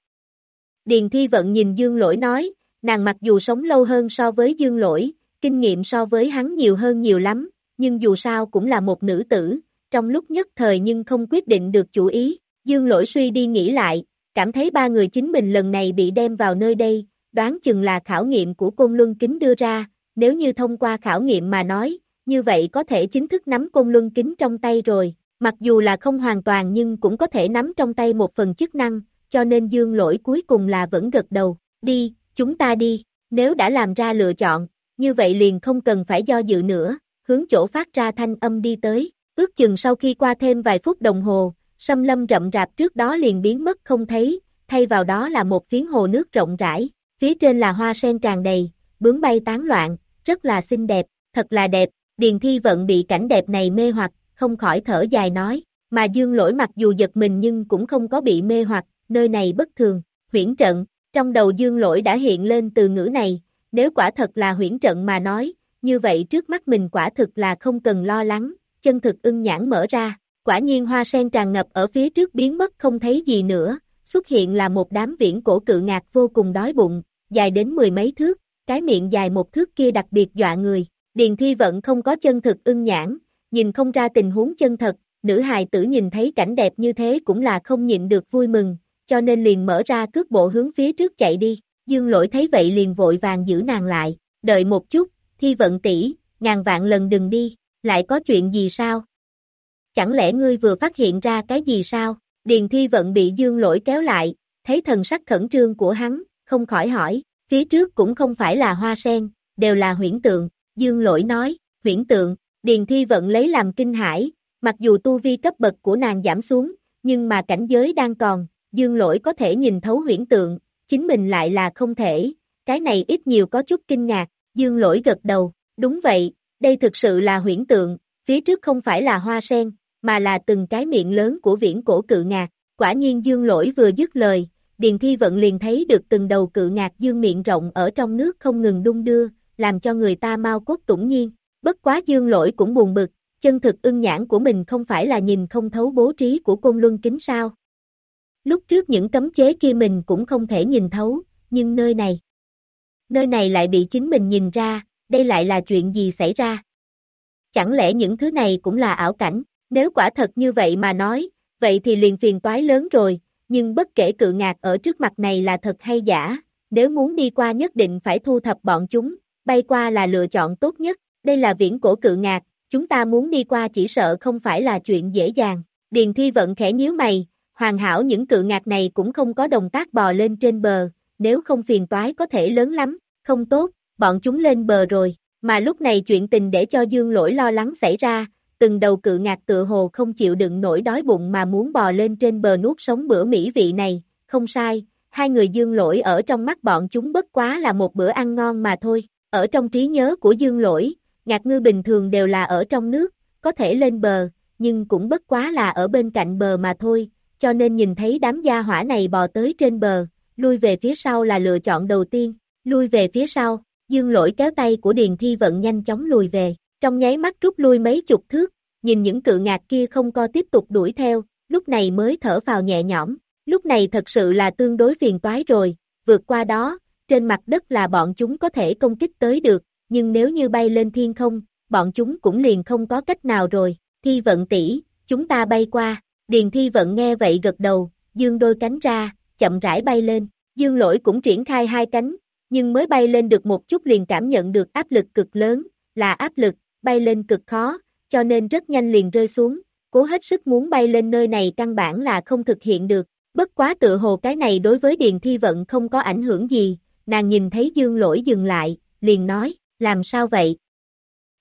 Điền Thi Vận nhìn Dương Lỗi nói, nàng mặc dù sống lâu hơn so với Dương Lỗi, kinh nghiệm so với hắn nhiều hơn nhiều lắm, nhưng dù sao cũng là một nữ tử, trong lúc nhất thời nhưng không quyết định được chủ ý, Dương Lỗi suy đi nghĩ lại, cảm thấy ba người chính mình lần này bị đem vào nơi đây, đoán chừng là khảo nghiệm của Côn Luân Kính đưa ra, nếu như thông qua khảo nghiệm mà nói, như vậy có thể chính thức nắm Côn Luân Kính trong tay rồi, mặc dù là không hoàn toàn nhưng cũng có thể nắm trong tay một phần chức năng, cho nên Dương Lỗi cuối cùng là vẫn gật đầu, đi, chúng ta đi, nếu đã làm ra lựa chọn, như vậy liền không cần phải do dự nữa, hướng chỗ phát ra thanh âm đi tới, ước chừng sau khi qua thêm vài phút đồng hồ, Sâm lâm rậm rạp trước đó liền biến mất không thấy, thay vào đó là một phiến hồ nước rộng rãi, phía trên là hoa sen tràn đầy, bướm bay tán loạn, rất là xinh đẹp, thật là đẹp, Điền Thi Vận bị cảnh đẹp này mê hoặc, không khỏi thở dài nói, mà Dương Lỗi mặc dù giật mình nhưng cũng không có bị mê hoặc, nơi này bất thường, huyễn trận, trong đầu Dương Lỗi đã hiện lên từ ngữ này, nếu quả thật là huyễn trận mà nói, như vậy trước mắt mình quả thực là không cần lo lắng, chân thực ưng nhãn mở ra, Quả nhiên hoa sen tràn ngập ở phía trước biến mất không thấy gì nữa, xuất hiện là một đám viễn cổ cự ngạc vô cùng đói bụng, dài đến mười mấy thước, cái miệng dài một thước kia đặc biệt dọa người. Điền Thi Vận không có chân thực ưng nhãn, nhìn không ra tình huống chân thật, nữ hài tử nhìn thấy cảnh đẹp như thế cũng là không nhịn được vui mừng, cho nên liền mở ra cước bộ hướng phía trước chạy đi. Dương lỗi thấy vậy liền vội vàng giữ nàng lại, đợi một chút, Thi Vận tỷ, ngàn vạn lần đừng đi, lại có chuyện gì sao? chẳng lẽ ngươi vừa phát hiện ra cái gì sao? Điền thi vận bị dương lỗi kéo lại, thấy thần sắc khẩn trương của hắn, không khỏi hỏi, phía trước cũng không phải là hoa sen, đều là huyễn tượng, dương lỗi nói, huyễn tượng, điền thi vận lấy làm kinh hải, mặc dù tu vi cấp bậc của nàng giảm xuống, nhưng mà cảnh giới đang còn, dương lỗi có thể nhìn thấu huyễn tượng, chính mình lại là không thể, cái này ít nhiều có chút kinh ngạc, dương lỗi gật đầu, đúng vậy, đây thực sự là huyễn tượng, phía trước không phải là hoa sen, mà là từng cái miệng lớn của viễn cổ cự ngạc. Quả nhiên dương lỗi vừa dứt lời, Điền Thi Vận liền thấy được từng đầu cự ngạc dương miệng rộng ở trong nước không ngừng đung đưa, làm cho người ta mau cốt tủng nhiên. Bất quá dương lỗi cũng buồn bực, chân thực ưng nhãn của mình không phải là nhìn không thấu bố trí của côn luân kính sao. Lúc trước những cấm chế kia mình cũng không thể nhìn thấu, nhưng nơi này, nơi này lại bị chính mình nhìn ra, đây lại là chuyện gì xảy ra. Chẳng lẽ những thứ này cũng là ảo cảnh? Nếu quả thật như vậy mà nói, vậy thì liền phiền toái lớn rồi, nhưng bất kể cự ngạc ở trước mặt này là thật hay giả, nếu muốn đi qua nhất định phải thu thập bọn chúng, bay qua là lựa chọn tốt nhất, đây là viễn cổ cự ngạc, chúng ta muốn đi qua chỉ sợ không phải là chuyện dễ dàng. Điền Thi Vận khẽ nhíu mày, hoàn hảo những cự ngạc này cũng không có động tác bò lên trên bờ, nếu không phiền toái có thể lớn lắm, không tốt, bọn chúng lên bờ rồi, mà lúc này chuyện tình để cho Dương Lỗi lo lắng xảy ra, từng đầu cự ngạc tựa hồ không chịu đựng nổi đói bụng mà muốn bò lên trên bờ nuốt sống bữa mỹ vị này, không sai, hai người dương lỗi ở trong mắt bọn chúng bất quá là một bữa ăn ngon mà thôi, ở trong trí nhớ của dương lỗi, ngạc ngư bình thường đều là ở trong nước, có thể lên bờ, nhưng cũng bất quá là ở bên cạnh bờ mà thôi, cho nên nhìn thấy đám gia hỏa này bò tới trên bờ, lui về phía sau là lựa chọn đầu tiên, lui về phía sau, dương lỗi kéo tay của Điền Thi Vận nhanh chóng lùi về, trong nháy mắt rút lui mấy chục thước, nhìn những cự ngạc kia không co tiếp tục đuổi theo, lúc này mới thở vào nhẹ nhõm, lúc này thật sự là tương đối phiền toái rồi, vượt qua đó, trên mặt đất là bọn chúng có thể công kích tới được, nhưng nếu như bay lên thiên không, bọn chúng cũng liền không có cách nào rồi, thi vận tỷ, chúng ta bay qua, điền thi vận nghe vậy gật đầu, dương đôi cánh ra, chậm rãi bay lên, dương lỗi cũng triển khai hai cánh, nhưng mới bay lên được một chút liền cảm nhận được áp lực cực lớn, là áp lực, bay lên cực khó, cho nên rất nhanh liền rơi xuống, cố hết sức muốn bay lên nơi này căn bản là không thực hiện được, bất quá tự hồ cái này đối với Điền Thi Vận không có ảnh hưởng gì, nàng nhìn thấy dương lỗi dừng lại, liền nói, làm sao vậy?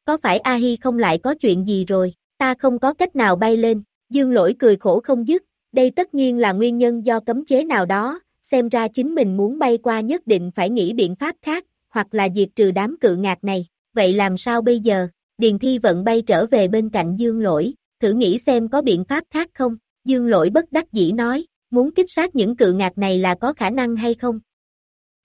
Có phải A-hi không lại có chuyện gì rồi, ta không có cách nào bay lên, dương lỗi cười khổ không dứt, đây tất nhiên là nguyên nhân do cấm chế nào đó, xem ra chính mình muốn bay qua nhất định phải nghĩ biện pháp khác, hoặc là diệt trừ đám cự ngạc này, vậy làm sao bây giờ? Điền Thi Vận bay trở về bên cạnh Dương Lỗi, thử nghĩ xem có biện pháp khác không, Dương Lỗi bất đắc dĩ nói, muốn kích sát những cự ngạc này là có khả năng hay không?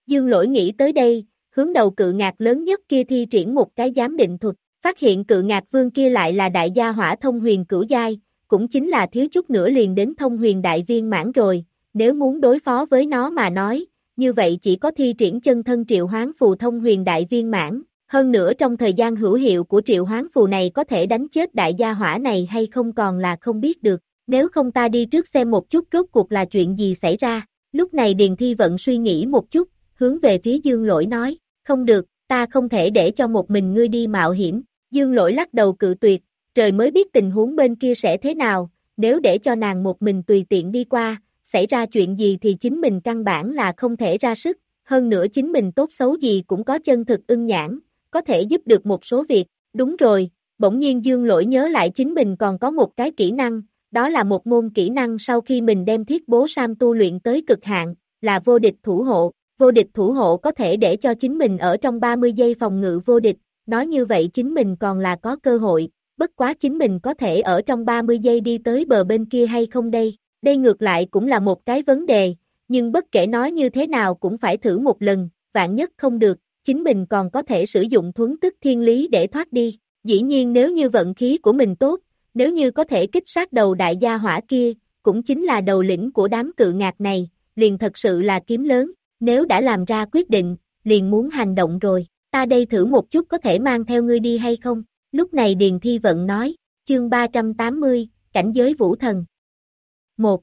Dương Lỗi nghĩ tới đây, hướng đầu cự ngạc lớn nhất kia thi triển một cái giám định thuật, phát hiện cự ngạc vương kia lại là đại gia hỏa thông huyền cửu giai, cũng chính là thiếu chút nữa liền đến thông huyền đại viên mãn rồi, nếu muốn đối phó với nó mà nói, như vậy chỉ có thi triển chân thân triệu hoán phù thông huyền đại viên mãn, hơn nữa trong thời gian hữu hiệu của triệu hoán phù này có thể đánh chết đại gia hỏa này hay không còn là không biết được, nếu không ta đi trước xem một chút rốt cuộc là chuyện gì xảy ra, lúc này Điền Thi Vận suy nghĩ một chút, hướng về phía Dương Lỗi nói, không được, ta không thể để cho một mình ngươi đi mạo hiểm, Dương Lỗi lắc đầu cự tuyệt, trời mới biết tình huống bên kia sẽ thế nào, nếu để cho nàng một mình tùy tiện đi qua, xảy ra chuyện gì thì chính mình căn bản là không thể ra sức, hơn nữa chính mình tốt xấu gì cũng có chân thực ưng nhãn, có thể giúp được một số việc, đúng rồi, bỗng nhiên dương lỗi nhớ lại chính mình còn có một cái kỹ năng, đó là một môn kỹ năng sau khi mình đem thiết bố Sam tu luyện tới cực hạn, là vô địch thủ hộ, vô địch thủ hộ có thể để cho chính mình ở trong 30 giây phòng ngự vô địch, nói như vậy chính mình còn là có cơ hội, bất quá chính mình có thể ở trong 30 giây đi tới bờ bên kia hay không đây, đây ngược lại cũng là một cái vấn đề, nhưng bất kể nói như thế nào cũng phải thử một lần, vạn nhất không được, chính mình còn có thể sử dụng thuấn tức thiên lý để thoát đi. Dĩ nhiên nếu như vận khí của mình tốt, nếu như có thể kích sát đầu đại gia hỏa kia, cũng chính là đầu lĩnh của đám cự ngạc này, liền thật sự là kiếm lớn, nếu đã làm ra quyết định, liền muốn hành động rồi, ta đây thử một chút có thể mang theo ngươi đi hay không? Lúc này Điền Thi Vận nói, chương 380, cảnh giới vũ thần. 1.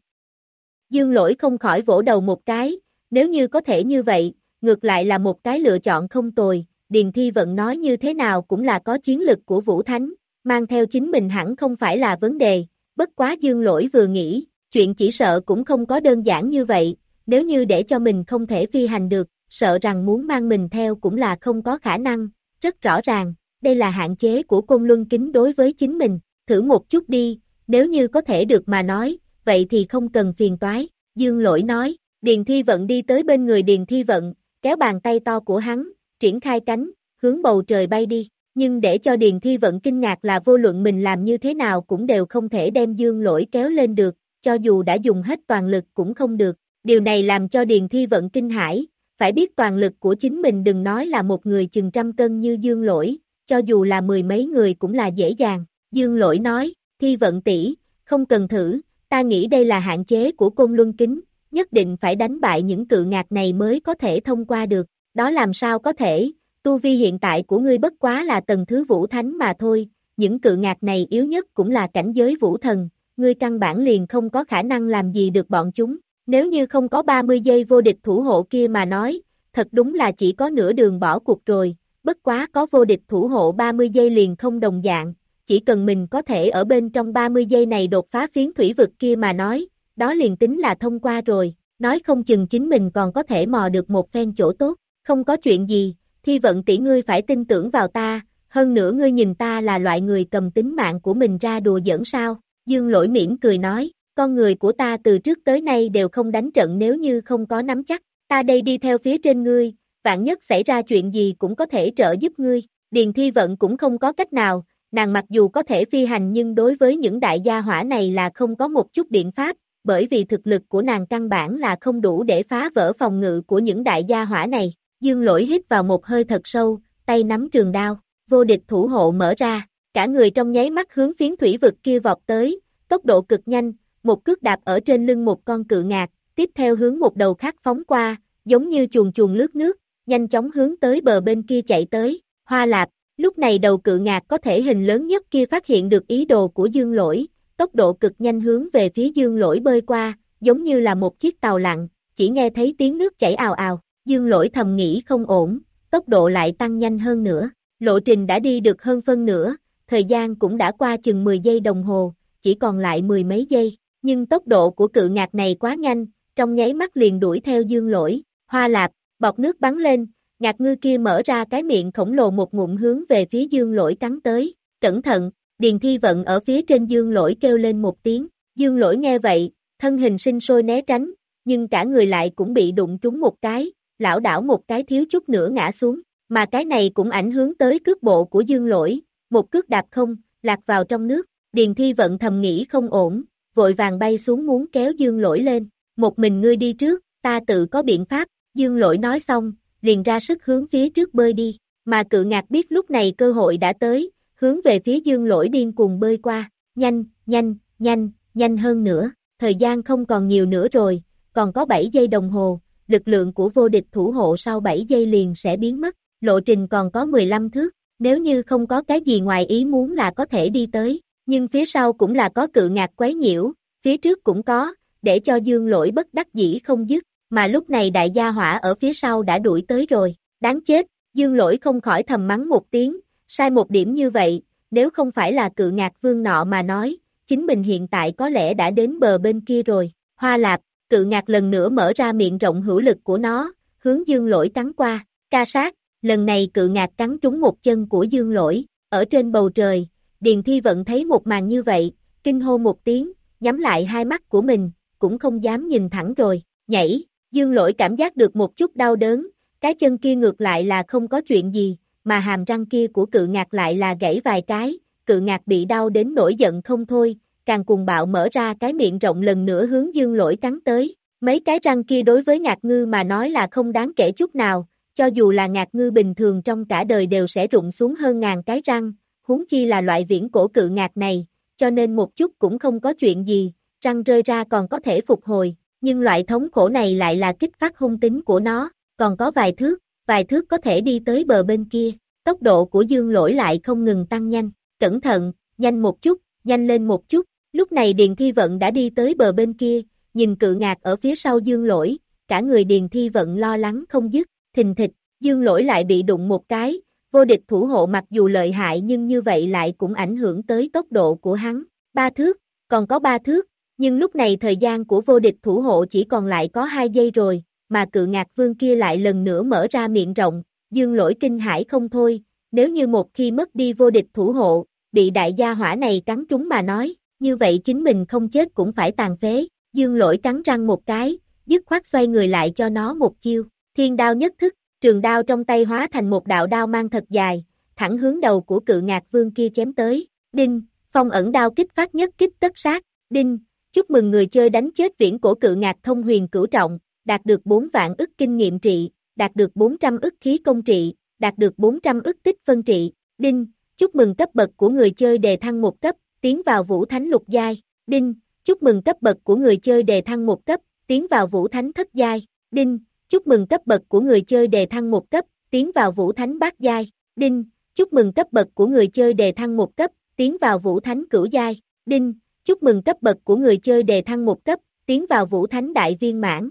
Dương lỗi không khỏi vỗ đầu một cái, nếu như có thể như vậy, ngược lại là một cái lựa chọn không tồi, Điền Thi Vận nói như thế nào cũng là có chiến lực của Vũ Thánh, mang theo chính mình hẳn không phải là vấn đề, bất quá dương lỗi vừa nghĩ, chuyện chỉ sợ cũng không có đơn giản như vậy, nếu như để cho mình không thể phi hành được, sợ rằng muốn mang mình theo cũng là không có khả năng, rất rõ ràng, đây là hạn chế của côn luân kính đối với chính mình, thử một chút đi, nếu như có thể được mà nói, vậy thì không cần phiền toái, dương lỗi nói, Điền Thi Vận đi tới bên người Điền Thi Vận, kéo bàn tay to của hắn, triển khai cánh, hướng bầu trời bay đi, nhưng để cho Điền Thi Vận kinh ngạc là vô luận mình làm như thế nào cũng đều không thể đem dương lỗi kéo lên được, cho dù đã dùng hết toàn lực cũng không được, điều này làm cho Điền Thi Vận kinh hãi, phải biết toàn lực của chính mình đừng nói là một người chừng trăm cân như dương lỗi, cho dù là mười mấy người cũng là dễ dàng, dương lỗi nói, Thi Vận tỷ không cần thử, ta nghĩ đây là hạn chế của côn luân kính, nhất định phải đánh bại những cự ngạc này mới có thể thông qua được, đó làm sao có thể, tu vi hiện tại của ngươi bất quá là tầng thứ vũ thánh mà thôi, những cự ngạc này yếu nhất cũng là cảnh giới vũ thần, ngươi căn bản liền không có khả năng làm gì được bọn chúng, nếu như không có 30 giây vô địch thủ hộ kia mà nói, thật đúng là chỉ có nửa đường bỏ cuộc rồi, bất quá có vô địch thủ hộ 30 giây liền không đồng dạng, chỉ cần mình có thể ở bên trong 30 giây này đột phá phiến thủy vực kia mà nói, đó liền tính là thông qua rồi, nói không chừng chính mình còn có thể mò được một phen chỗ tốt, không có chuyện gì, thi vận tỷ ngươi phải tin tưởng vào ta, hơn nữa ngươi nhìn ta là loại người cầm tính mạng của mình ra đùa giỡn sao, dương lỗi miễn cười nói, con người của ta từ trước tới nay đều không đánh trận nếu như không có nắm chắc, ta đây đi theo phía trên ngươi, vạn nhất xảy ra chuyện gì cũng có thể trợ giúp ngươi, điền thi vận cũng không có cách nào, nàng mặc dù có thể phi hành nhưng đối với những đại gia hỏa này là không có một chút biện pháp, bởi vì thực lực của nàng căn bản là không đủ để phá vỡ phòng ngự của những đại gia hỏa này. Dương lỗi hít vào một hơi thật sâu, tay nắm trường đao, vô địch thủ hộ mở ra, cả người trong nháy mắt hướng phiến thủy vực kia vọt tới, tốc độ cực nhanh, một cước đạp ở trên lưng một con cự ngạc, tiếp theo hướng một đầu khác phóng qua, giống như chuồn chuồn lướt nước, nhanh chóng hướng tới bờ bên kia chạy tới, hoa lạp, lúc này đầu cự ngạc có thể hình lớn nhất kia phát hiện được ý đồ của dương lỗi, tốc độ cực nhanh hướng về phía dương lỗi bơi qua, giống như là một chiếc tàu lặng, chỉ nghe thấy tiếng nước chảy ào ào, dương lỗi thầm nghĩ không ổn, tốc độ lại tăng nhanh hơn nữa, lộ trình đã đi được hơn phân nữa, thời gian cũng đã qua chừng 10 giây đồng hồ, chỉ còn lại mười mấy giây, nhưng tốc độ của cự ngạc này quá nhanh, trong nháy mắt liền đuổi theo dương lỗi, hoa lạp, bọt nước bắn lên, ngạc ngư kia mở ra cái miệng khổng lồ một ngụm hướng về phía dương lỗi cắn tới, cẩn thận, điền thi vận ở phía trên dương lỗi kêu lên một tiếng, dương lỗi nghe vậy, thân hình sinh sôi né tránh, nhưng cả người lại cũng bị đụng trúng một cái, lão đảo một cái thiếu chút nữa ngã xuống, mà cái này cũng ảnh hưởng tới cước bộ của dương lỗi, một cước đạp không, lạc vào trong nước, điền thi vận thầm nghĩ không ổn, vội vàng bay xuống muốn kéo dương lỗi lên, một mình ngươi đi trước, ta tự có biện pháp, dương lỗi nói xong, liền ra sức hướng phía trước bơi đi, mà cự ngạc biết lúc này cơ hội đã tới, hướng về phía dương lỗi điên cuồng bơi qua, nhanh, nhanh, nhanh, nhanh hơn nữa, thời gian không còn nhiều nữa rồi, còn có 7 giây đồng hồ, lực lượng của vô địch thủ hộ sau 7 giây liền sẽ biến mất, lộ trình còn có 15 thước, nếu như không có cái gì ngoài ý muốn là có thể đi tới, nhưng phía sau cũng là có cự ngạc quấy nhiễu, phía trước cũng có, để cho dương lỗi bất đắc dĩ không dứt, mà lúc này đại gia hỏa ở phía sau đã đuổi tới rồi, đáng chết, dương lỗi không khỏi thầm mắng một tiếng, sai một điểm như vậy, nếu không phải là cự ngạc vương nọ mà nói, chính mình hiện tại có lẽ đã đến bờ bên kia rồi, hoa lạp, cự ngạc lần nữa mở ra miệng rộng hữu lực của nó, hướng dương lỗi cắn qua, ca sát, lần này cự ngạc cắn trúng một chân của dương lỗi, ở trên bầu trời, Điền Thi Vận thấy một màn như vậy, kinh hô một tiếng, nhắm lại hai mắt của mình, cũng không dám nhìn thẳng rồi, nhảy, dương lỗi cảm giác được một chút đau đớn, cái chân kia ngược lại là không có chuyện gì, mà hàm răng kia của cự ngạc lại là gãy vài cái, cự ngạc bị đau đến nổi giận không thôi, càng cùng bạo mở ra cái miệng rộng lần nữa hướng dương lỗi cắn tới, mấy cái răng kia đối với ngạc ngư mà nói là không đáng kể chút nào, cho dù là ngạc ngư bình thường trong cả đời đều sẽ rụng xuống hơn ngàn cái răng, huống chi là loại viễn cổ cự ngạc này, cho nên một chút cũng không có chuyện gì, răng rơi ra còn có thể phục hồi, nhưng loại thống khổ này lại là kích phát hung tính của nó, còn có vài thước, vài thước có thể đi tới bờ bên kia, tốc độ của dương lỗi lại không ngừng tăng nhanh, cẩn thận, nhanh một chút, nhanh lên một chút, lúc này Điền Thi Vận đã đi tới bờ bên kia, nhìn cự ngạc ở phía sau dương lỗi, cả người Điền Thi Vận lo lắng không dứt, thình thịch, dương lỗi lại bị đụng một cái, vô địch thủ hộ mặc dù lợi hại nhưng như vậy lại cũng ảnh hưởng tới tốc độ của hắn, ba thước, còn có ba thước, nhưng lúc này thời gian của vô địch thủ hộ chỉ còn lại có hai giây rồi, mà cự ngạc vương kia lại lần nữa mở ra miệng rộng, dương lỗi kinh hải không thôi, nếu như một khi mất đi vô địch thủ hộ, bị đại gia hỏa này cắn trúng mà nói, như vậy chính mình không chết cũng phải tàn phế, dương lỗi cắn răng một cái, dứt khoát xoay người lại cho nó một chiêu, thiên đao nhất thức, trường đao trong tay hóa thành một đạo đao mang thật dài, thẳng hướng đầu của cự ngạc vương kia chém tới, đinh, phong ẩn đao kích phát nhất kích tất sát, đinh, chúc mừng người chơi đánh chết viễn cổ cự ngạc thông huyền cửu trọng, đạt được 4 vạn ức kinh nghiệm trị, đạt được 400 ức khí công trị, đạt được 400 ức tích phân trị, đinh, chúc mừng cấp bậc của người chơi đề thăng một cấp, tiến vào vũ thánh lục giai, đinh, chúc mừng cấp bậc của người chơi đề thăng một cấp, tiến vào vũ thánh thất giai, đinh, chúc mừng cấp bậc của người chơi đề thăng một cấp, tiến vào vũ thánh bát giai, đinh, chúc mừng cấp bậc của người chơi đề thăng một cấp, tiến vào vũ thánh cửu giai, đinh, chúc mừng cấp bậc của người chơi đề thăng một cấp, tiến vào vũ thánh đại viên mãn.